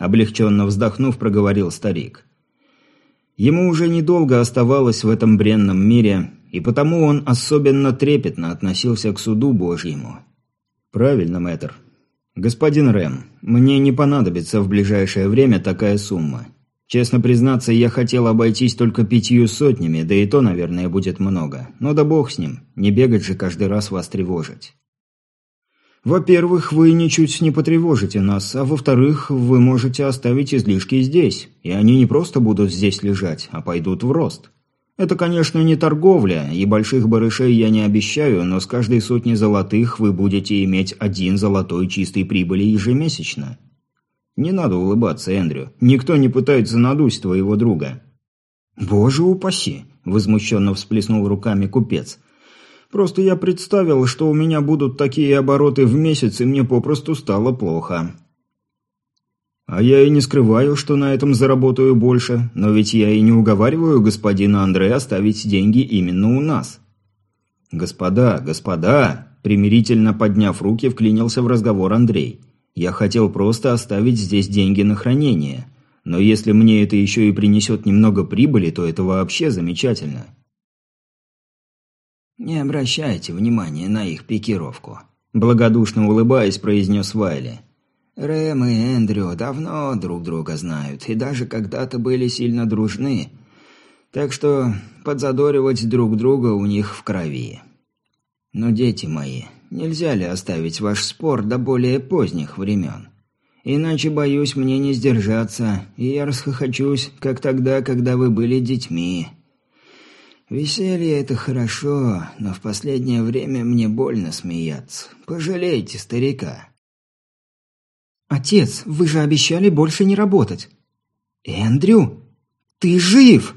Облегченно вздохнув, проговорил старик. Ему уже недолго оставалось в этом бренном мире, и потому он особенно трепетно относился к суду Божьему. «Правильно, мэтр. Господин Рэм, мне не понадобится в ближайшее время такая сумма. Честно признаться, я хотел обойтись только пятью сотнями, да и то, наверное, будет много. Но да бог с ним, не бегать же каждый раз вас тревожить. Во-первых, вы ничуть не потревожите нас, а во-вторых, вы можете оставить излишки здесь, и они не просто будут здесь лежать, а пойдут в рост. Это, конечно, не торговля, и больших барышей я не обещаю, но с каждой сотни золотых вы будете иметь один золотой чистой прибыли ежемесячно. Не надо улыбаться, Эндрю. Никто не пытается надуть твоего друга. Боже упаси, возмущенно всплеснул руками купец. Просто я представил, что у меня будут такие обороты в месяц, и мне попросту стало плохо. А я и не скрываю, что на этом заработаю больше, но ведь я и не уговариваю господина Андре оставить деньги именно у нас. Господа, господа, примирительно подняв руки, вклинился в разговор Андрей. Я хотел просто оставить здесь деньги на хранение. Но если мне это еще и принесет немного прибыли, то это вообще замечательно. «Не обращайте внимания на их пикировку», – благодушно улыбаясь, произнес Вайли. «Рэм и Эндрю давно друг друга знают, и даже когда-то были сильно дружны, так что подзадоривать друг друга у них в крови. Но, дети мои, нельзя ли оставить ваш спор до более поздних времен? Иначе, боюсь, мне не сдержаться, и я расхохочусь, как тогда, когда вы были детьми. Веселье – это хорошо, но в последнее время мне больно смеяться. Пожалейте старика. «Отец, вы же обещали больше не работать!» «Эндрю, ты жив!»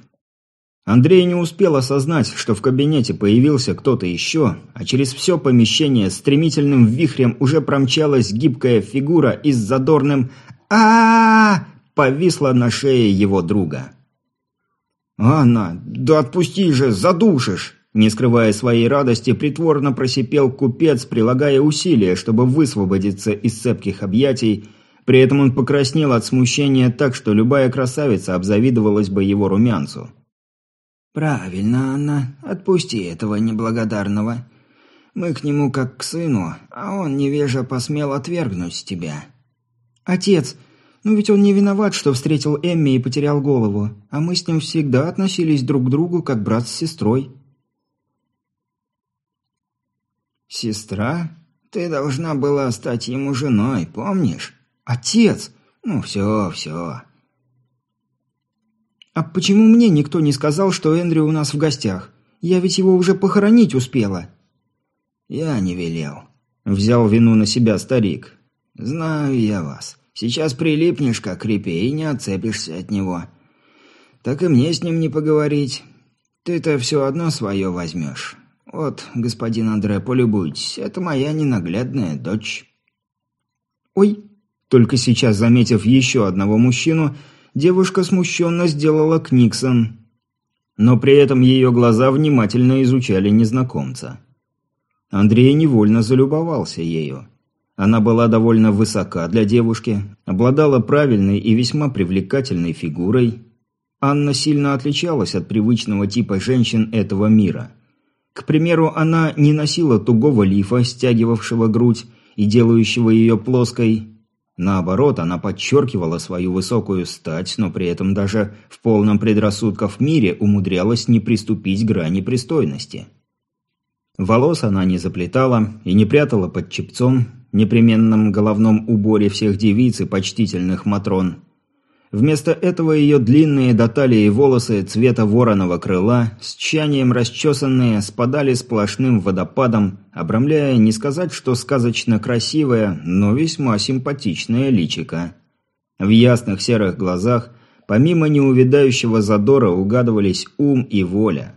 Андрей не успел осознать, что в кабинете появился кто-то еще, а через все помещение стремительным вихрем уже промчалась гибкая фигура и с задорным а, повисла на шее его друга. «Анна, да отпусти же, задушишь!» Не скрывая своей радости, притворно просипел купец, прилагая усилия, чтобы высвободиться из цепких объятий. При этом он покраснел от смущения так, что любая красавица обзавидовалась бы его румянцу. «Правильно, Анна, отпусти этого неблагодарного. Мы к нему как к сыну, а он невежа посмел отвергнуть тебя». «Отец, ну ведь он не виноват, что встретил Эмми и потерял голову, а мы с ним всегда относились друг к другу как брат с сестрой». «Сестра? Ты должна была стать ему женой, помнишь?» «Отец!» «Ну все, все. «А почему мне никто не сказал, что Эндрю у нас в гостях? Я ведь его уже похоронить успела». «Я не велел», — взял вину на себя старик. «Знаю я вас. Сейчас прилипнешь, как репе, и не отцепишься от него. Так и мне с ним не поговорить. Ты-то все одно свое возьмешь. Вот, господин Андре, полюбуйтесь, это моя ненаглядная дочь». «Ой!» Только сейчас, заметив еще одного мужчину, девушка смущенно сделала Книксон. Но при этом ее глаза внимательно изучали незнакомца. Андрей невольно залюбовался ею. Она была довольно высока для девушки, обладала правильной и весьма привлекательной фигурой. Анна сильно отличалась от привычного типа женщин этого мира. К примеру, она не носила тугого лифа, стягивавшего грудь и делающего ее плоской, Наоборот, она подчеркивала свою высокую стать, но при этом даже в полном предрассудков мире умудрялась не приступить к грани пристойности. Волос она не заплетала и не прятала под чепцом, непременном головном уборе всех девиц и почтительных матрон – Вместо этого ее длинные до талии волосы цвета вороного крыла, с тщанием расчесанные, спадали сплошным водопадом, обрамляя не сказать, что сказочно красивое, но весьма симпатичное личико. В ясных серых глазах, помимо неувядающего задора, угадывались ум и воля.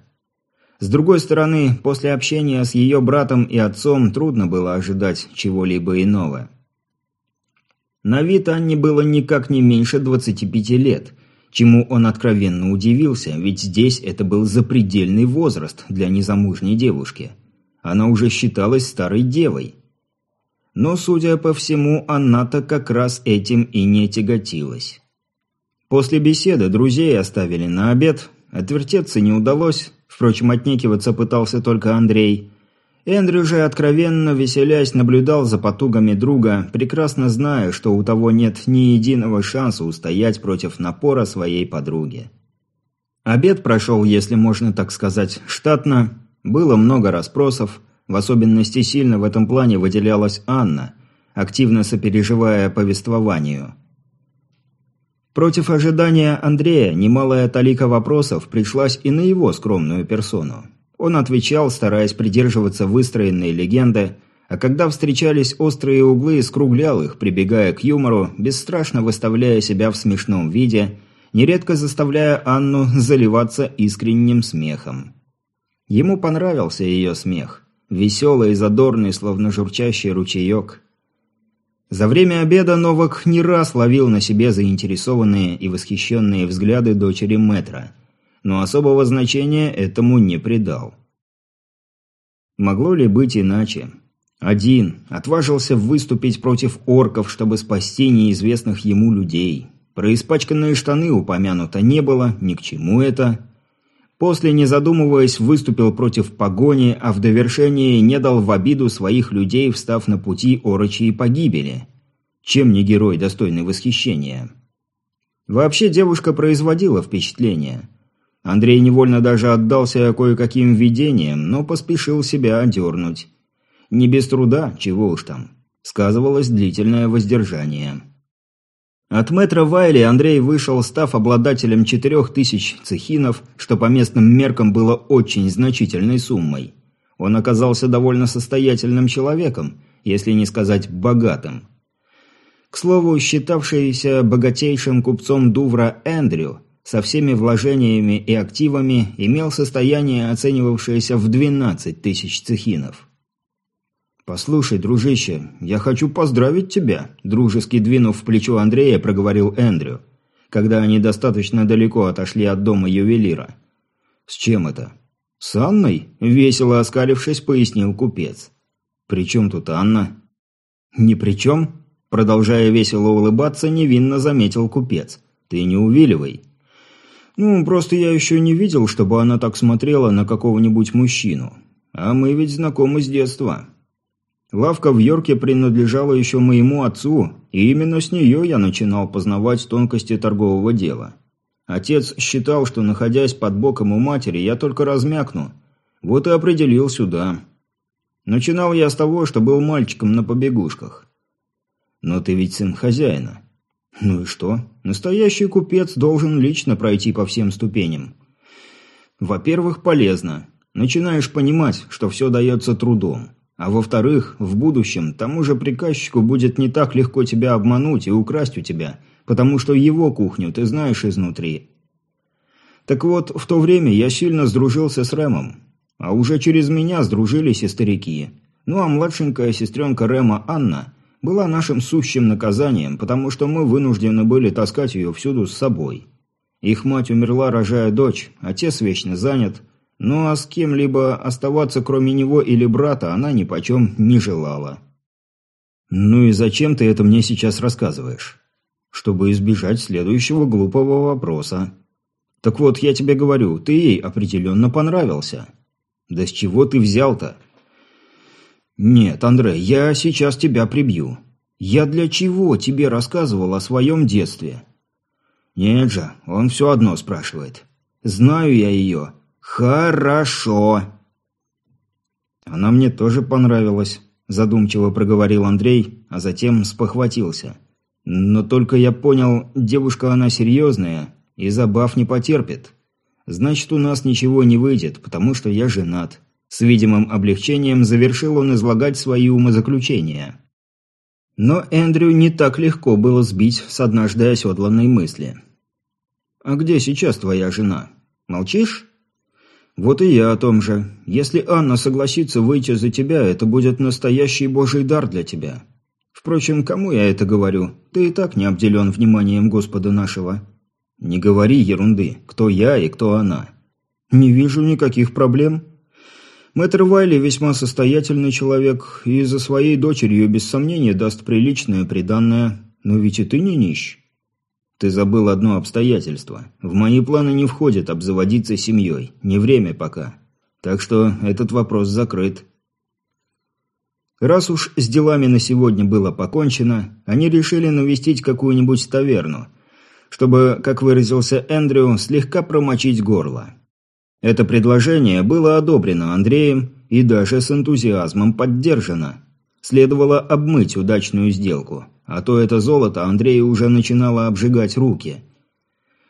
С другой стороны, после общения с ее братом и отцом трудно было ожидать чего-либо иного. На вид Анне было никак не меньше 25 лет, чему он откровенно удивился, ведь здесь это был запредельный возраст для незамужней девушки. Она уже считалась старой девой. Но, судя по всему, она-то как раз этим и не тяготилась. После беседы друзей оставили на обед, отвертеться не удалось, впрочем, отнекиваться пытался только Андрей – Эндрю же, откровенно веселясь, наблюдал за потугами друга, прекрасно зная, что у того нет ни единого шанса устоять против напора своей подруги. Обед прошел, если можно так сказать, штатно. Было много расспросов, в особенности сильно в этом плане выделялась Анна, активно сопереживая повествованию. Против ожидания Андрея немалая талика вопросов пришлась и на его скромную персону. Он отвечал, стараясь придерживаться выстроенной легенды, а когда встречались острые углы, скруглял их, прибегая к юмору, бесстрашно выставляя себя в смешном виде, нередко заставляя Анну заливаться искренним смехом. Ему понравился ее смех, веселый и задорный, словно журчащий ручеек. За время обеда Новак не раз ловил на себе заинтересованные и восхищенные взгляды дочери Метра – но особого значения этому не придал. Могло ли быть иначе? Один отважился выступить против орков, чтобы спасти неизвестных ему людей. Про испачканные штаны упомянуто не было, ни к чему это. После, не задумываясь, выступил против погони, а в довершении не дал в обиду своих людей, встав на пути орочьей погибели. Чем не герой, достойный восхищения? Вообще девушка производила впечатление. Андрей невольно даже отдался кое-каким видениям, но поспешил себя одернуть. Не без труда, чего уж там. Сказывалось длительное воздержание. От мэтра Вайли Андрей вышел, став обладателем четырех тысяч цехинов, что по местным меркам было очень значительной суммой. Он оказался довольно состоятельным человеком, если не сказать богатым. К слову, считавшийся богатейшим купцом Дувра Эндрю со всеми вложениями и активами имел состояние, оценивавшееся в 12 тысяч цехинов. «Послушай, дружище, я хочу поздравить тебя», – дружески двинув в плечо Андрея, проговорил Эндрю, когда они достаточно далеко отошли от дома ювелира. «С чем это?» «С Анной?» – весело оскалившись, пояснил купец. «При чем тут Анна?» «Ни при чем?» – продолжая весело улыбаться, невинно заметил купец. «Ты не увиливай». «Ну, просто я еще не видел, чтобы она так смотрела на какого-нибудь мужчину. А мы ведь знакомы с детства». Лавка в Йорке принадлежала еще моему отцу, и именно с нее я начинал познавать тонкости торгового дела. Отец считал, что, находясь под боком у матери, я только размякну. Вот и определил сюда. Начинал я с того, что был мальчиком на побегушках. Но ты ведь сын хозяина. Ну и что? Настоящий купец должен лично пройти по всем ступеням. Во-первых, полезно. Начинаешь понимать, что все дается трудом. А во-вторых, в будущем тому же приказчику будет не так легко тебя обмануть и украсть у тебя, потому что его кухню ты знаешь изнутри. Так вот, в то время я сильно сдружился с Рэмом. А уже через меня сдружились и старики. Ну а младшенькая сестренка Рэма Анна была нашим сущим наказанием, потому что мы вынуждены были таскать ее всюду с собой. Их мать умерла, рожая дочь, отец вечно занят – ну а с кем-либо оставаться кроме него или брата она ни почем не желала. «Ну и зачем ты это мне сейчас рассказываешь?» «Чтобы избежать следующего глупого вопроса». «Так вот, я тебе говорю, ты ей определенно понравился». «Да с чего ты взял-то?» «Нет, Андрей, я сейчас тебя прибью. Я для чего тебе рассказывал о своем детстве?» «Нет же, он все одно спрашивает. Знаю я ее, «Хорошо». «Она мне тоже понравилась», – задумчиво проговорил Андрей, а затем спохватился. «Но только я понял, девушка она серьезная и забав не потерпит. Значит, у нас ничего не выйдет, потому что я женат». С видимым облегчением завершил он излагать свои умозаключения. Но Эндрю не так легко было сбить с однажды оседланной мысли. «А где сейчас твоя жена? Молчишь?» «Вот и я о том же. Если Анна согласится выйти за тебя, это будет настоящий божий дар для тебя. Впрочем, кому я это говорю? Ты и так не обделен вниманием Господа нашего. Не говори ерунды. Кто я и кто она? Не вижу никаких проблем. Мэтр Вайли весьма состоятельный человек и за своей дочерью без сомнения даст приличное приданное, но ведь и ты не нищ». Ты забыл одно обстоятельство. В мои планы не входит обзаводиться семьей. Не время пока. Так что этот вопрос закрыт. Раз уж с делами на сегодня было покончено, они решили навестить какую-нибудь таверну, чтобы, как выразился Эндрю, слегка промочить горло. Это предложение было одобрено Андреем и даже с энтузиазмом поддержано. Следовало обмыть удачную сделку. А то это золото Андрею уже начинало обжигать руки.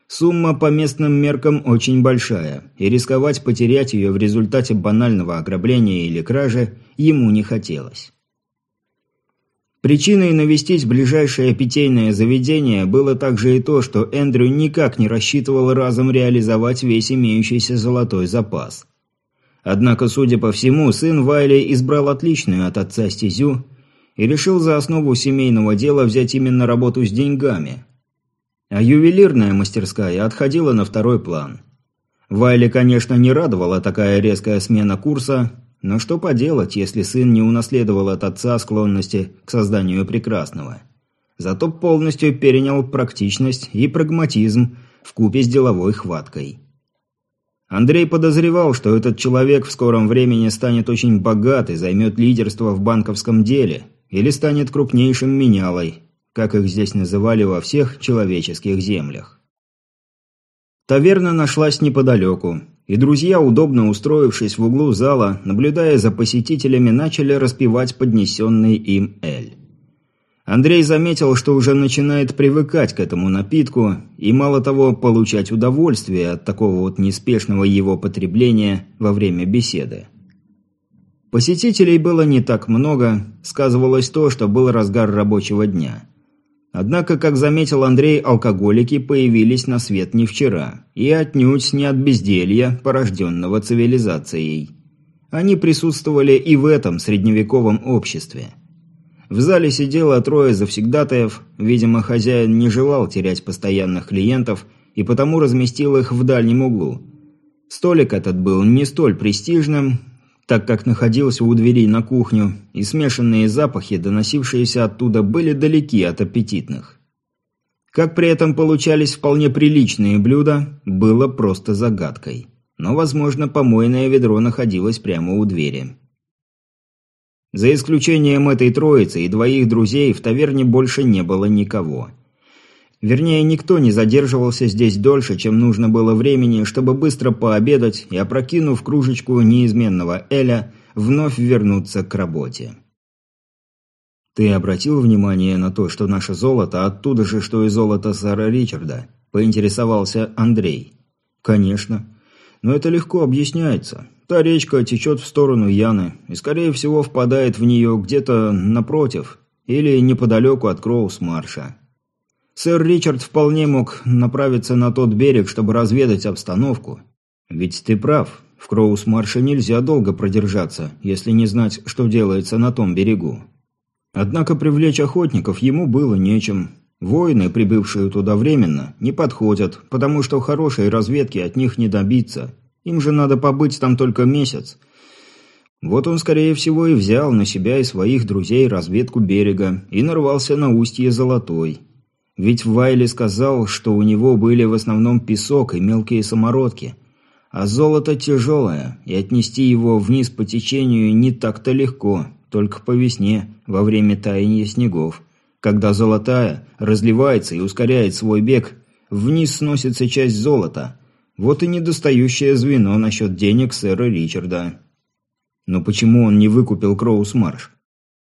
Сумма по местным меркам очень большая, и рисковать потерять ее в результате банального ограбления или кражи ему не хотелось. Причиной навестить ближайшее питейное заведение было также и то, что Эндрю никак не рассчитывал разом реализовать весь имеющийся золотой запас. Однако, судя по всему, сын Вайли избрал отличную от отца стезю и решил за основу семейного дела взять именно работу с деньгами. А ювелирная мастерская отходила на второй план. Вайле, конечно, не радовала такая резкая смена курса, но что поделать, если сын не унаследовал от отца склонности к созданию прекрасного. Зато полностью перенял практичность и прагматизм в купе с деловой хваткой. Андрей подозревал, что этот человек в скором времени станет очень богат и займет лидерство в банковском деле, или станет крупнейшим менялой, как их здесь называли во всех человеческих землях. Таверна нашлась неподалеку, и друзья, удобно устроившись в углу зала, наблюдая за посетителями, начали распевать поднесенный им эль. Андрей заметил, что уже начинает привыкать к этому напитку и, мало того, получать удовольствие от такого вот неспешного его потребления во время беседы. Посетителей было не так много, сказывалось то, что был разгар рабочего дня. Однако, как заметил Андрей, алкоголики появились на свет не вчера, и отнюдь не от безделья, порожденного цивилизацией. Они присутствовали и в этом средневековом обществе – в зале сидело трое завсегдатаев, видимо, хозяин не желал терять постоянных клиентов и потому разместил их в дальнем углу. Столик этот был не столь престижным, так как находился у двери на кухню, и смешанные запахи, доносившиеся оттуда, были далеки от аппетитных. Как при этом получались вполне приличные блюда, было просто загадкой. Но, возможно, помойное ведро находилось прямо у двери. За исключением этой троицы и двоих друзей в таверне больше не было никого. Вернее, никто не задерживался здесь дольше, чем нужно было времени, чтобы быстро пообедать и, опрокинув кружечку неизменного Эля, вновь вернуться к работе. «Ты обратил внимание на то, что наше золото оттуда же, что и золото сэра Ричарда?» – поинтересовался Андрей. «Конечно. Но это легко объясняется. Та речка течет в сторону Яны и, скорее всего, впадает в нее где-то напротив или неподалеку от Кроус-Марша. Сэр Ричард вполне мог направиться на тот берег, чтобы разведать обстановку. Ведь ты прав, в Кроус-Марше нельзя долго продержаться, если не знать, что делается на том берегу. Однако привлечь охотников ему было нечем. Воины, прибывшие туда временно, не подходят, потому что хорошей разведки от них не добиться – им же надо побыть там только месяц. Вот он, скорее всего, и взял на себя и своих друзей разведку берега и нарвался на устье Золотой. Ведь Вайли сказал, что у него были в основном песок и мелкие самородки. А золото тяжелое, и отнести его вниз по течению не так-то легко, только по весне, во время таяния снегов. Когда золотая разливается и ускоряет свой бег, вниз сносится часть золота – вот и недостающее звено насчет денег сэра Ричарда. Но почему он не выкупил Кроус Марш?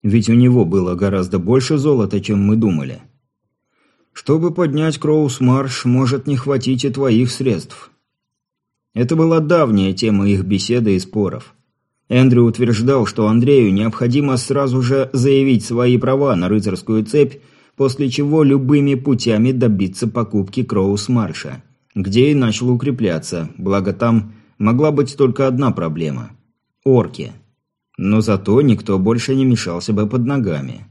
Ведь у него было гораздо больше золота, чем мы думали. Чтобы поднять Кроус Марш, может не хватить и твоих средств. Это была давняя тема их беседы и споров. Эндрю утверждал, что Андрею необходимо сразу же заявить свои права на рыцарскую цепь, после чего любыми путями добиться покупки Кроус Марша где и начал укрепляться, благо там могла быть только одна проблема – орки. Но зато никто больше не мешался бы под ногами.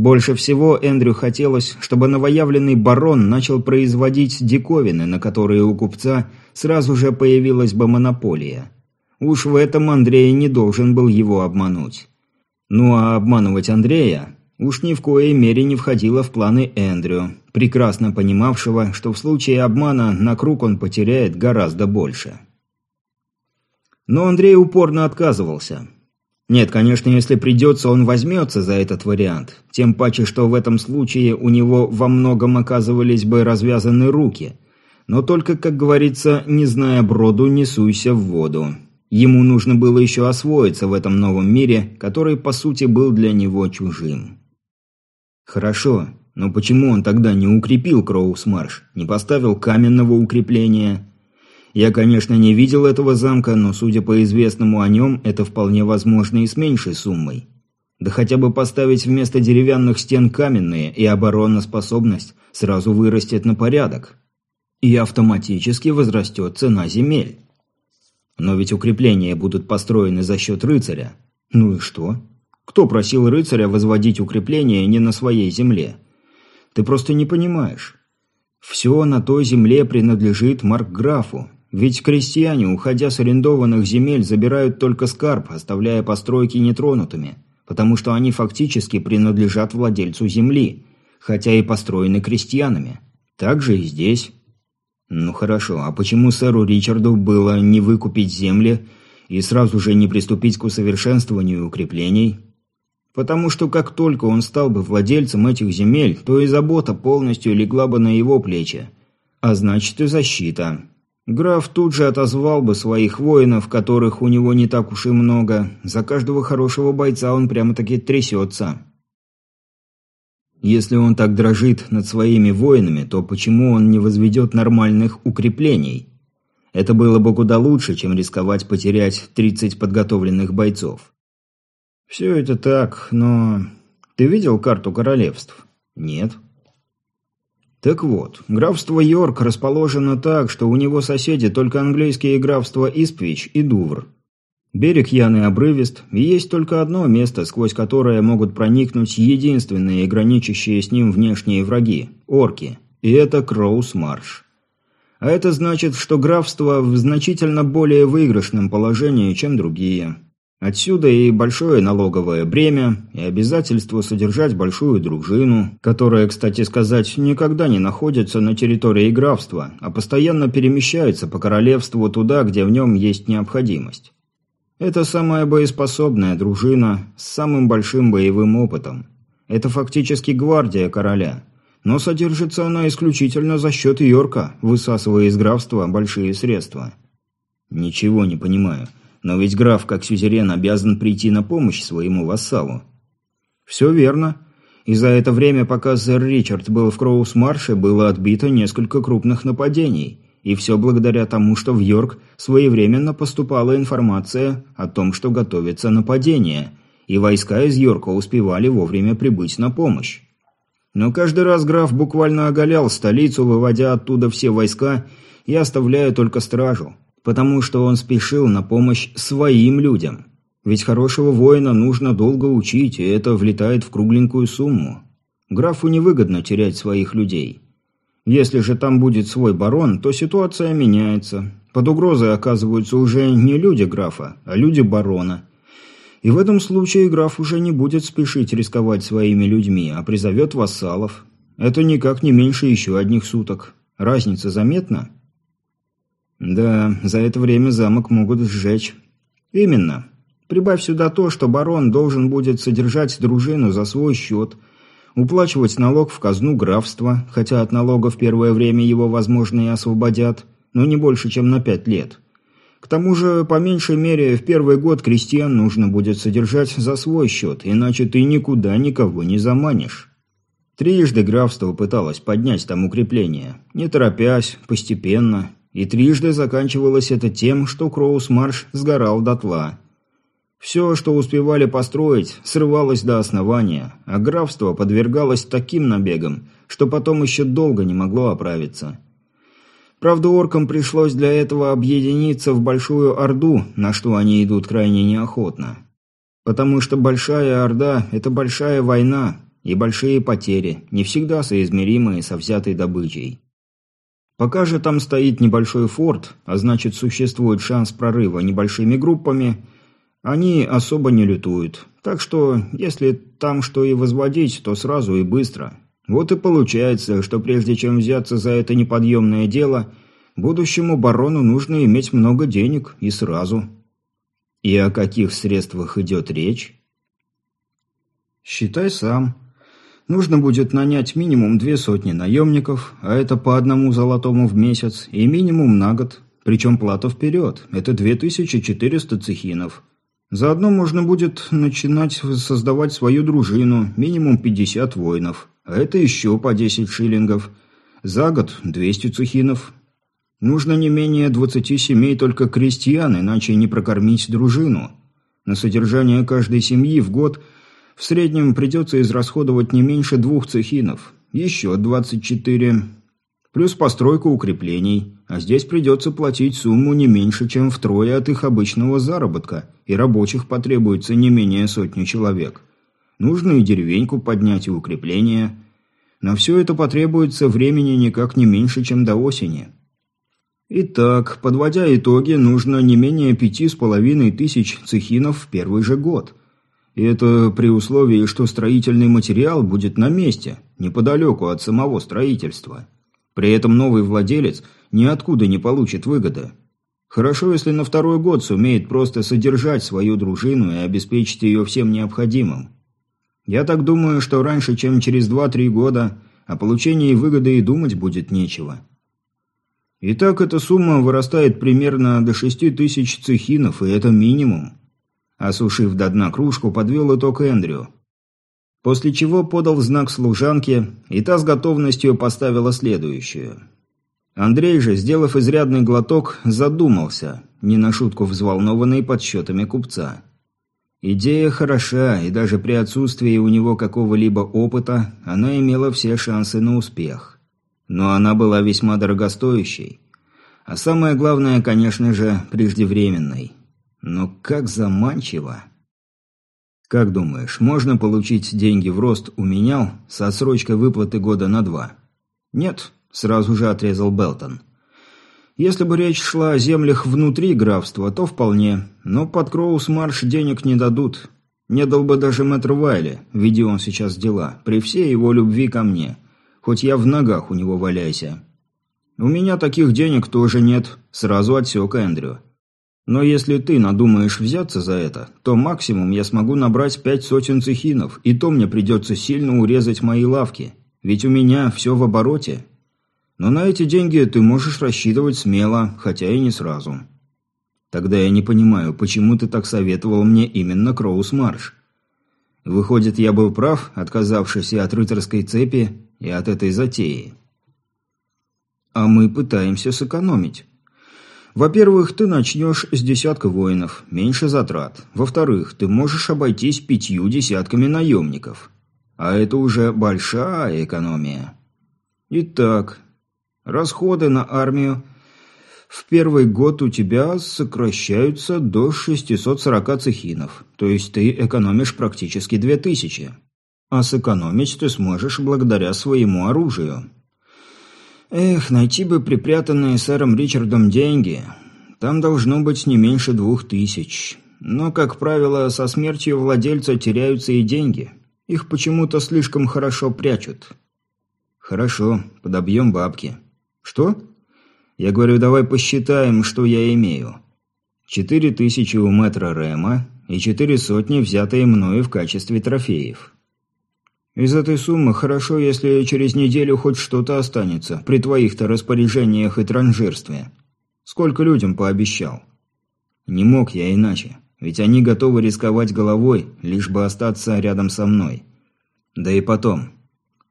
Больше всего Эндрю хотелось, чтобы новоявленный барон начал производить диковины, на которые у купца сразу же появилась бы монополия. Уж в этом Андрей не должен был его обмануть. Ну а обманывать Андрея уж ни в коей мере не входило в планы Эндрю, прекрасно понимавшего, что в случае обмана на круг он потеряет гораздо больше. Но Андрей упорно отказывался. Нет, конечно, если придется, он возьмется за этот вариант, тем паче, что в этом случае у него во многом оказывались бы развязаны руки. Но только, как говорится, не зная броду, не суйся в воду. Ему нужно было еще освоиться в этом новом мире, который, по сути, был для него чужим. Хорошо, но почему он тогда не укрепил Кроус-Марш, не поставил каменного укрепления? Я, конечно, не видел этого замка, но, судя по известному о нем, это вполне возможно и с меньшей суммой. Да хотя бы поставить вместо деревянных стен каменные, и обороноспособность сразу вырастет на порядок. И автоматически возрастет цена земель. Но ведь укрепления будут построены за счет рыцаря. Ну и что? Кто просил рыцаря возводить укрепления не на своей земле? Ты просто не понимаешь. Все на той земле принадлежит Маркграфу. Ведь крестьяне, уходя с арендованных земель, забирают только скарб, оставляя постройки нетронутыми, потому что они фактически принадлежат владельцу земли, хотя и построены крестьянами. Так же и здесь. Ну хорошо, а почему сэру Ричарду было не выкупить земли и сразу же не приступить к усовершенствованию укреплений? Потому что как только он стал бы владельцем этих земель, то и забота полностью легла бы на его плечи. А значит и защита. Граф тут же отозвал бы своих воинов, которых у него не так уж и много. За каждого хорошего бойца он прямо-таки трясется. Если он так дрожит над своими воинами, то почему он не возведет нормальных укреплений? Это было бы куда лучше, чем рисковать потерять 30 подготовленных бойцов. Все это так, но... Ты видел карту королевств? Нет. Так вот, графство Йорк расположено так, что у него соседи только английские графства Испвич и Дувр. Берег Яны обрывист, и есть только одно место, сквозь которое могут проникнуть единственные граничащие с ним внешние враги – орки. И это Кроус-Марш. А это значит, что графство в значительно более выигрышном положении, чем другие. Отсюда и большое налоговое бремя, и обязательство содержать большую дружину, которая, кстати сказать, никогда не находится на территории графства, а постоянно перемещается по королевству туда, где в нем есть необходимость. Это самая боеспособная дружина с самым большим боевым опытом. Это фактически гвардия короля. Но содержится она исключительно за счет Йорка, высасывая из графства большие средства. Ничего не понимаю. Но ведь граф, как сюзерен, обязан прийти на помощь своему вассалу. Все верно. И за это время, пока сэр Ричард был в Кроус-Марше, было отбито несколько крупных нападений – и все благодаря тому, что в Йорк своевременно поступала информация о том, что готовится нападение, и войска из Йорка успевали вовремя прибыть на помощь. Но каждый раз граф буквально оголял столицу, выводя оттуда все войска и оставляя только стражу, потому что он спешил на помощь своим людям. Ведь хорошего воина нужно долго учить, и это влетает в кругленькую сумму. Графу невыгодно терять своих людей. Если же там будет свой барон, то ситуация меняется. Под угрозой оказываются уже не люди графа, а люди барона. И в этом случае граф уже не будет спешить рисковать своими людьми, а призовет вассалов. Это никак не меньше еще одних суток. Разница заметна? Да, за это время замок могут сжечь. Именно. Прибавь сюда то, что барон должен будет содержать дружину за свой счет – уплачивать налог в казну графства, хотя от налога в первое время его, возможно, и освободят, но не больше, чем на пять лет. К тому же, по меньшей мере, в первый год крестьян нужно будет содержать за свой счет, иначе ты никуда никого не заманишь. Трижды графство пыталось поднять там укрепление, не торопясь, постепенно, и трижды заканчивалось это тем, что Кроус-Марш сгорал дотла – все, что успевали построить, срывалось до основания, а графство подвергалось таким набегам, что потом еще долго не могло оправиться. Правда, оркам пришлось для этого объединиться в Большую Орду, на что они идут крайне неохотно. Потому что Большая Орда – это большая война и большие потери, не всегда соизмеримые со взятой добычей. Пока же там стоит небольшой форт, а значит существует шанс прорыва небольшими группами – они особо не лютуют. Так что, если там что и возводить, то сразу и быстро. Вот и получается, что прежде чем взяться за это неподъемное дело, будущему барону нужно иметь много денег и сразу. И о каких средствах идет речь? Считай сам. Нужно будет нанять минимум две сотни наемников, а это по одному золотому в месяц, и минимум на год. Причем плата вперед. Это 2400 цехинов. Заодно можно будет начинать создавать свою дружину, минимум 50 воинов. А это еще по 10 шиллингов. За год 200 цухинов. Нужно не менее 20 семей только крестьян, иначе не прокормить дружину. На содержание каждой семьи в год в среднем придется израсходовать не меньше двух цехинов. Еще 24 плюс постройку укреплений, а здесь придется платить сумму не меньше, чем втрое от их обычного заработка, и рабочих потребуется не менее сотни человек. Нужно и деревеньку поднять, и укрепления. На все это потребуется времени никак не меньше, чем до осени. Итак, подводя итоги, нужно не менее пяти с половиной тысяч цехинов в первый же год. И это при условии, что строительный материал будет на месте, неподалеку от самого строительства. При этом новый владелец ниоткуда не получит выгоды. Хорошо, если на второй год сумеет просто содержать свою дружину и обеспечить ее всем необходимым. Я так думаю, что раньше, чем через 2-3 года, о получении выгоды и думать будет нечего. Итак, эта сумма вырастает примерно до 6 тысяч цехинов, и это минимум. Осушив до дна кружку, подвел итог Эндрю. После чего подал знак служанке, и та с готовностью поставила следующую. Андрей же, сделав изрядный глоток, задумался, не на шутку взволнованный подсчетами купца. Идея хороша, и даже при отсутствии у него какого-либо опыта, она имела все шансы на успех. Но она была весьма дорогостоящей. А самое главное, конечно же, преждевременной. Но как заманчиво. Как думаешь, можно получить деньги в рост у менял с отсрочкой выплаты года на два? Нет, сразу же отрезал Белтон. Если бы речь шла о землях внутри графства, то вполне, но под Кроус-Марш денег не дадут. Не дал бы даже мэтр Вайли, веди он сейчас дела, при всей его любви ко мне. Хоть я в ногах у него валяйся. У меня таких денег тоже нет, сразу отсек Эндрю. Но если ты надумаешь взяться за это, то максимум я смогу набрать пять сотен цехинов, и то мне придется сильно урезать мои лавки. Ведь у меня все в обороте, но на эти деньги ты можешь рассчитывать смело, хотя и не сразу. Тогда я не понимаю, почему ты так советовал мне именно Кроус-Марш. Выходит, я был прав, отказавшись и от рыцарской цепи, и от этой затеи. А мы пытаемся сэкономить. Во-первых, ты начнешь с десятка воинов, меньше затрат. Во-вторых, ты можешь обойтись пятью десятками наемников. А это уже большая экономия. Итак, Расходы на армию в первый год у тебя сокращаются до 640 цехинов, то есть ты экономишь практически 2000. А сэкономить ты сможешь благодаря своему оружию. Эх, найти бы припрятанные сэром Ричардом деньги. Там должно быть не меньше двух тысяч. Но, как правило, со смертью владельца теряются и деньги. Их почему-то слишком хорошо прячут. Хорошо, подобьем бабки. «Что?» «Я говорю, давай посчитаем, что я имею. Четыре тысячи у мэтра Рэма и четыре сотни, взятые мною в качестве трофеев. Из этой суммы хорошо, если через неделю хоть что-то останется, при твоих-то распоряжениях и транжирстве. Сколько людям пообещал?» «Не мог я иначе, ведь они готовы рисковать головой, лишь бы остаться рядом со мной. Да и потом,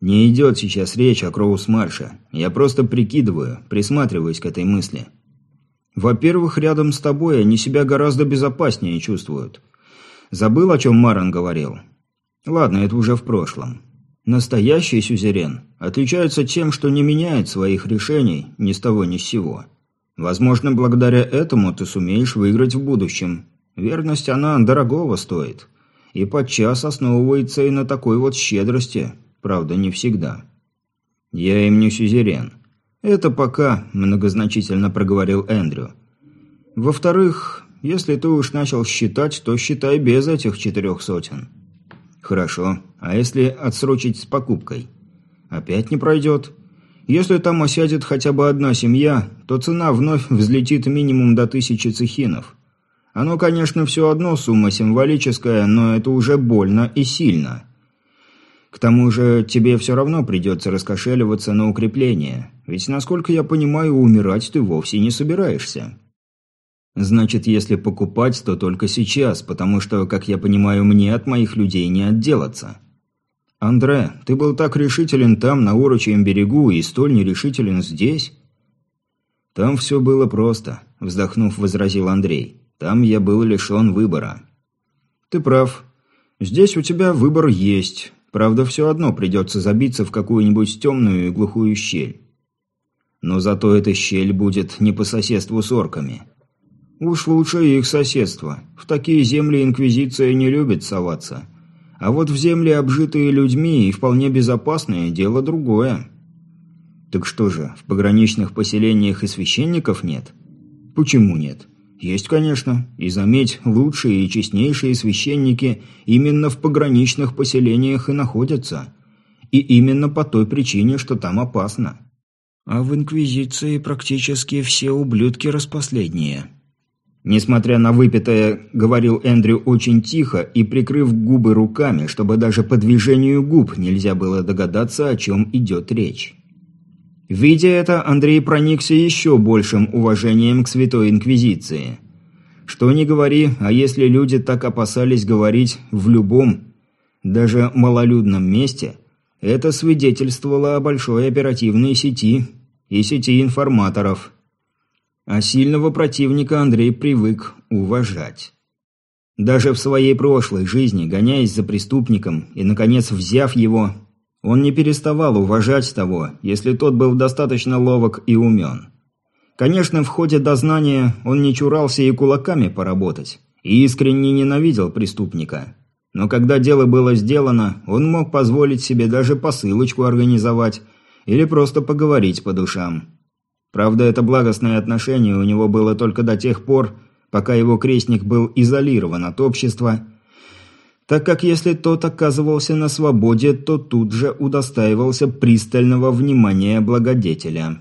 не идет сейчас речь о Кроус-Марше. Я просто прикидываю, присматриваюсь к этой мысли. Во-первых, рядом с тобой они себя гораздо безопаснее чувствуют. Забыл, о чем Маран говорил? Ладно, это уже в прошлом. Настоящий сюзерен отличается тем, что не меняет своих решений ни с того ни с сего. Возможно, благодаря этому ты сумеешь выиграть в будущем. Верность она дорогого стоит. И подчас основывается и на такой вот щедрости – Правда, не всегда. «Я им не сюзерен». «Это пока», – многозначительно проговорил Эндрю. «Во-вторых, если ты уж начал считать, то считай без этих четырех сотен». «Хорошо. А если отсрочить с покупкой?» «Опять не пройдет. Если там осядет хотя бы одна семья, то цена вновь взлетит минимум до тысячи цехинов. Оно, конечно, все одно сумма символическая, но это уже больно и сильно». К тому же тебе все равно придется раскошеливаться на укрепление, ведь, насколько я понимаю, умирать ты вовсе не собираешься. Значит, если покупать, то только сейчас, потому что, как я понимаю, мне от моих людей не отделаться. Андре, ты был так решителен там, на урочьем берегу, и столь нерешителен здесь? Там все было просто, вздохнув, возразил Андрей. Там я был лишен выбора. Ты прав. Здесь у тебя выбор есть, Правда, все одно придется забиться в какую-нибудь темную и глухую щель. Но зато эта щель будет не по соседству с орками. Уж лучше их соседство. В такие земли Инквизиция не любит соваться. А вот в земли, обжитые людьми и вполне безопасные, дело другое. Так что же, в пограничных поселениях и священников нет? Почему нет? Есть, конечно. И заметь, лучшие и честнейшие священники именно в пограничных поселениях и находятся. И именно по той причине, что там опасно. А в Инквизиции практически все ублюдки распоследние. Несмотря на выпитое, говорил Эндрю очень тихо и прикрыв губы руками, чтобы даже по движению губ нельзя было догадаться, о чем идет речь. Видя это, Андрей проникся еще большим уважением к Святой Инквизиции. Что ни говори, а если люди так опасались говорить в любом, даже малолюдном месте, это свидетельствовало о большой оперативной сети и сети информаторов – а сильного противника Андрей привык уважать. Даже в своей прошлой жизни, гоняясь за преступником и, наконец, взяв его, он не переставал уважать того, если тот был достаточно ловок и умен. Конечно, в ходе дознания он не чурался и кулаками поработать, и искренне ненавидел преступника. Но когда дело было сделано, он мог позволить себе даже посылочку организовать или просто поговорить по душам. Правда, это благостное отношение у него было только до тех пор, пока его крестник был изолирован от общества, так как если тот оказывался на свободе, то тут же удостаивался пристального внимания благодетеля.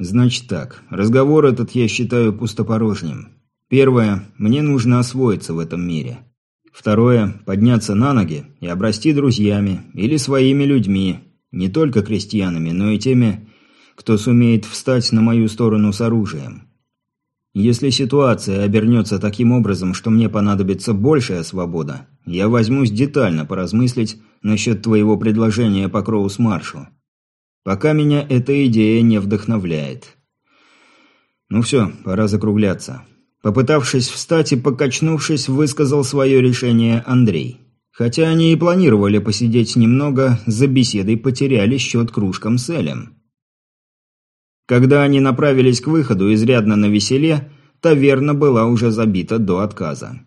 Значит так, разговор этот я считаю пустопорожним. Первое, мне нужно освоиться в этом мире. Второе, подняться на ноги и обрасти друзьями или своими людьми, не только крестьянами, но и теми, кто сумеет встать на мою сторону с оружием. Если ситуация обернется таким образом, что мне понадобится большая свобода, я возьмусь детально поразмыслить насчет твоего предложения по Кроус-маршу. Пока меня эта идея не вдохновляет. Ну все, пора закругляться. Попытавшись встать и покачнувшись, высказал свое решение Андрей. Хотя они и планировали посидеть немного, за беседой потеряли счет кружкам с Элем. Когда они направились к выходу изрядно на веселе, таверна была уже забита до отказа.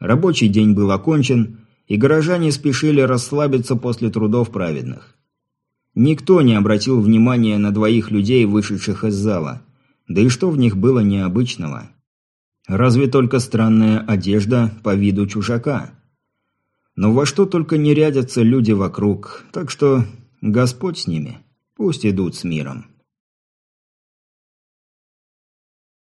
Рабочий день был окончен, и горожане спешили расслабиться после трудов праведных. Никто не обратил внимания на двоих людей, вышедших из зала. Да и что в них было необычного? Разве только странная одежда по виду чужака – но во что только не рядятся люди вокруг, так что Господь с ними, пусть идут с миром.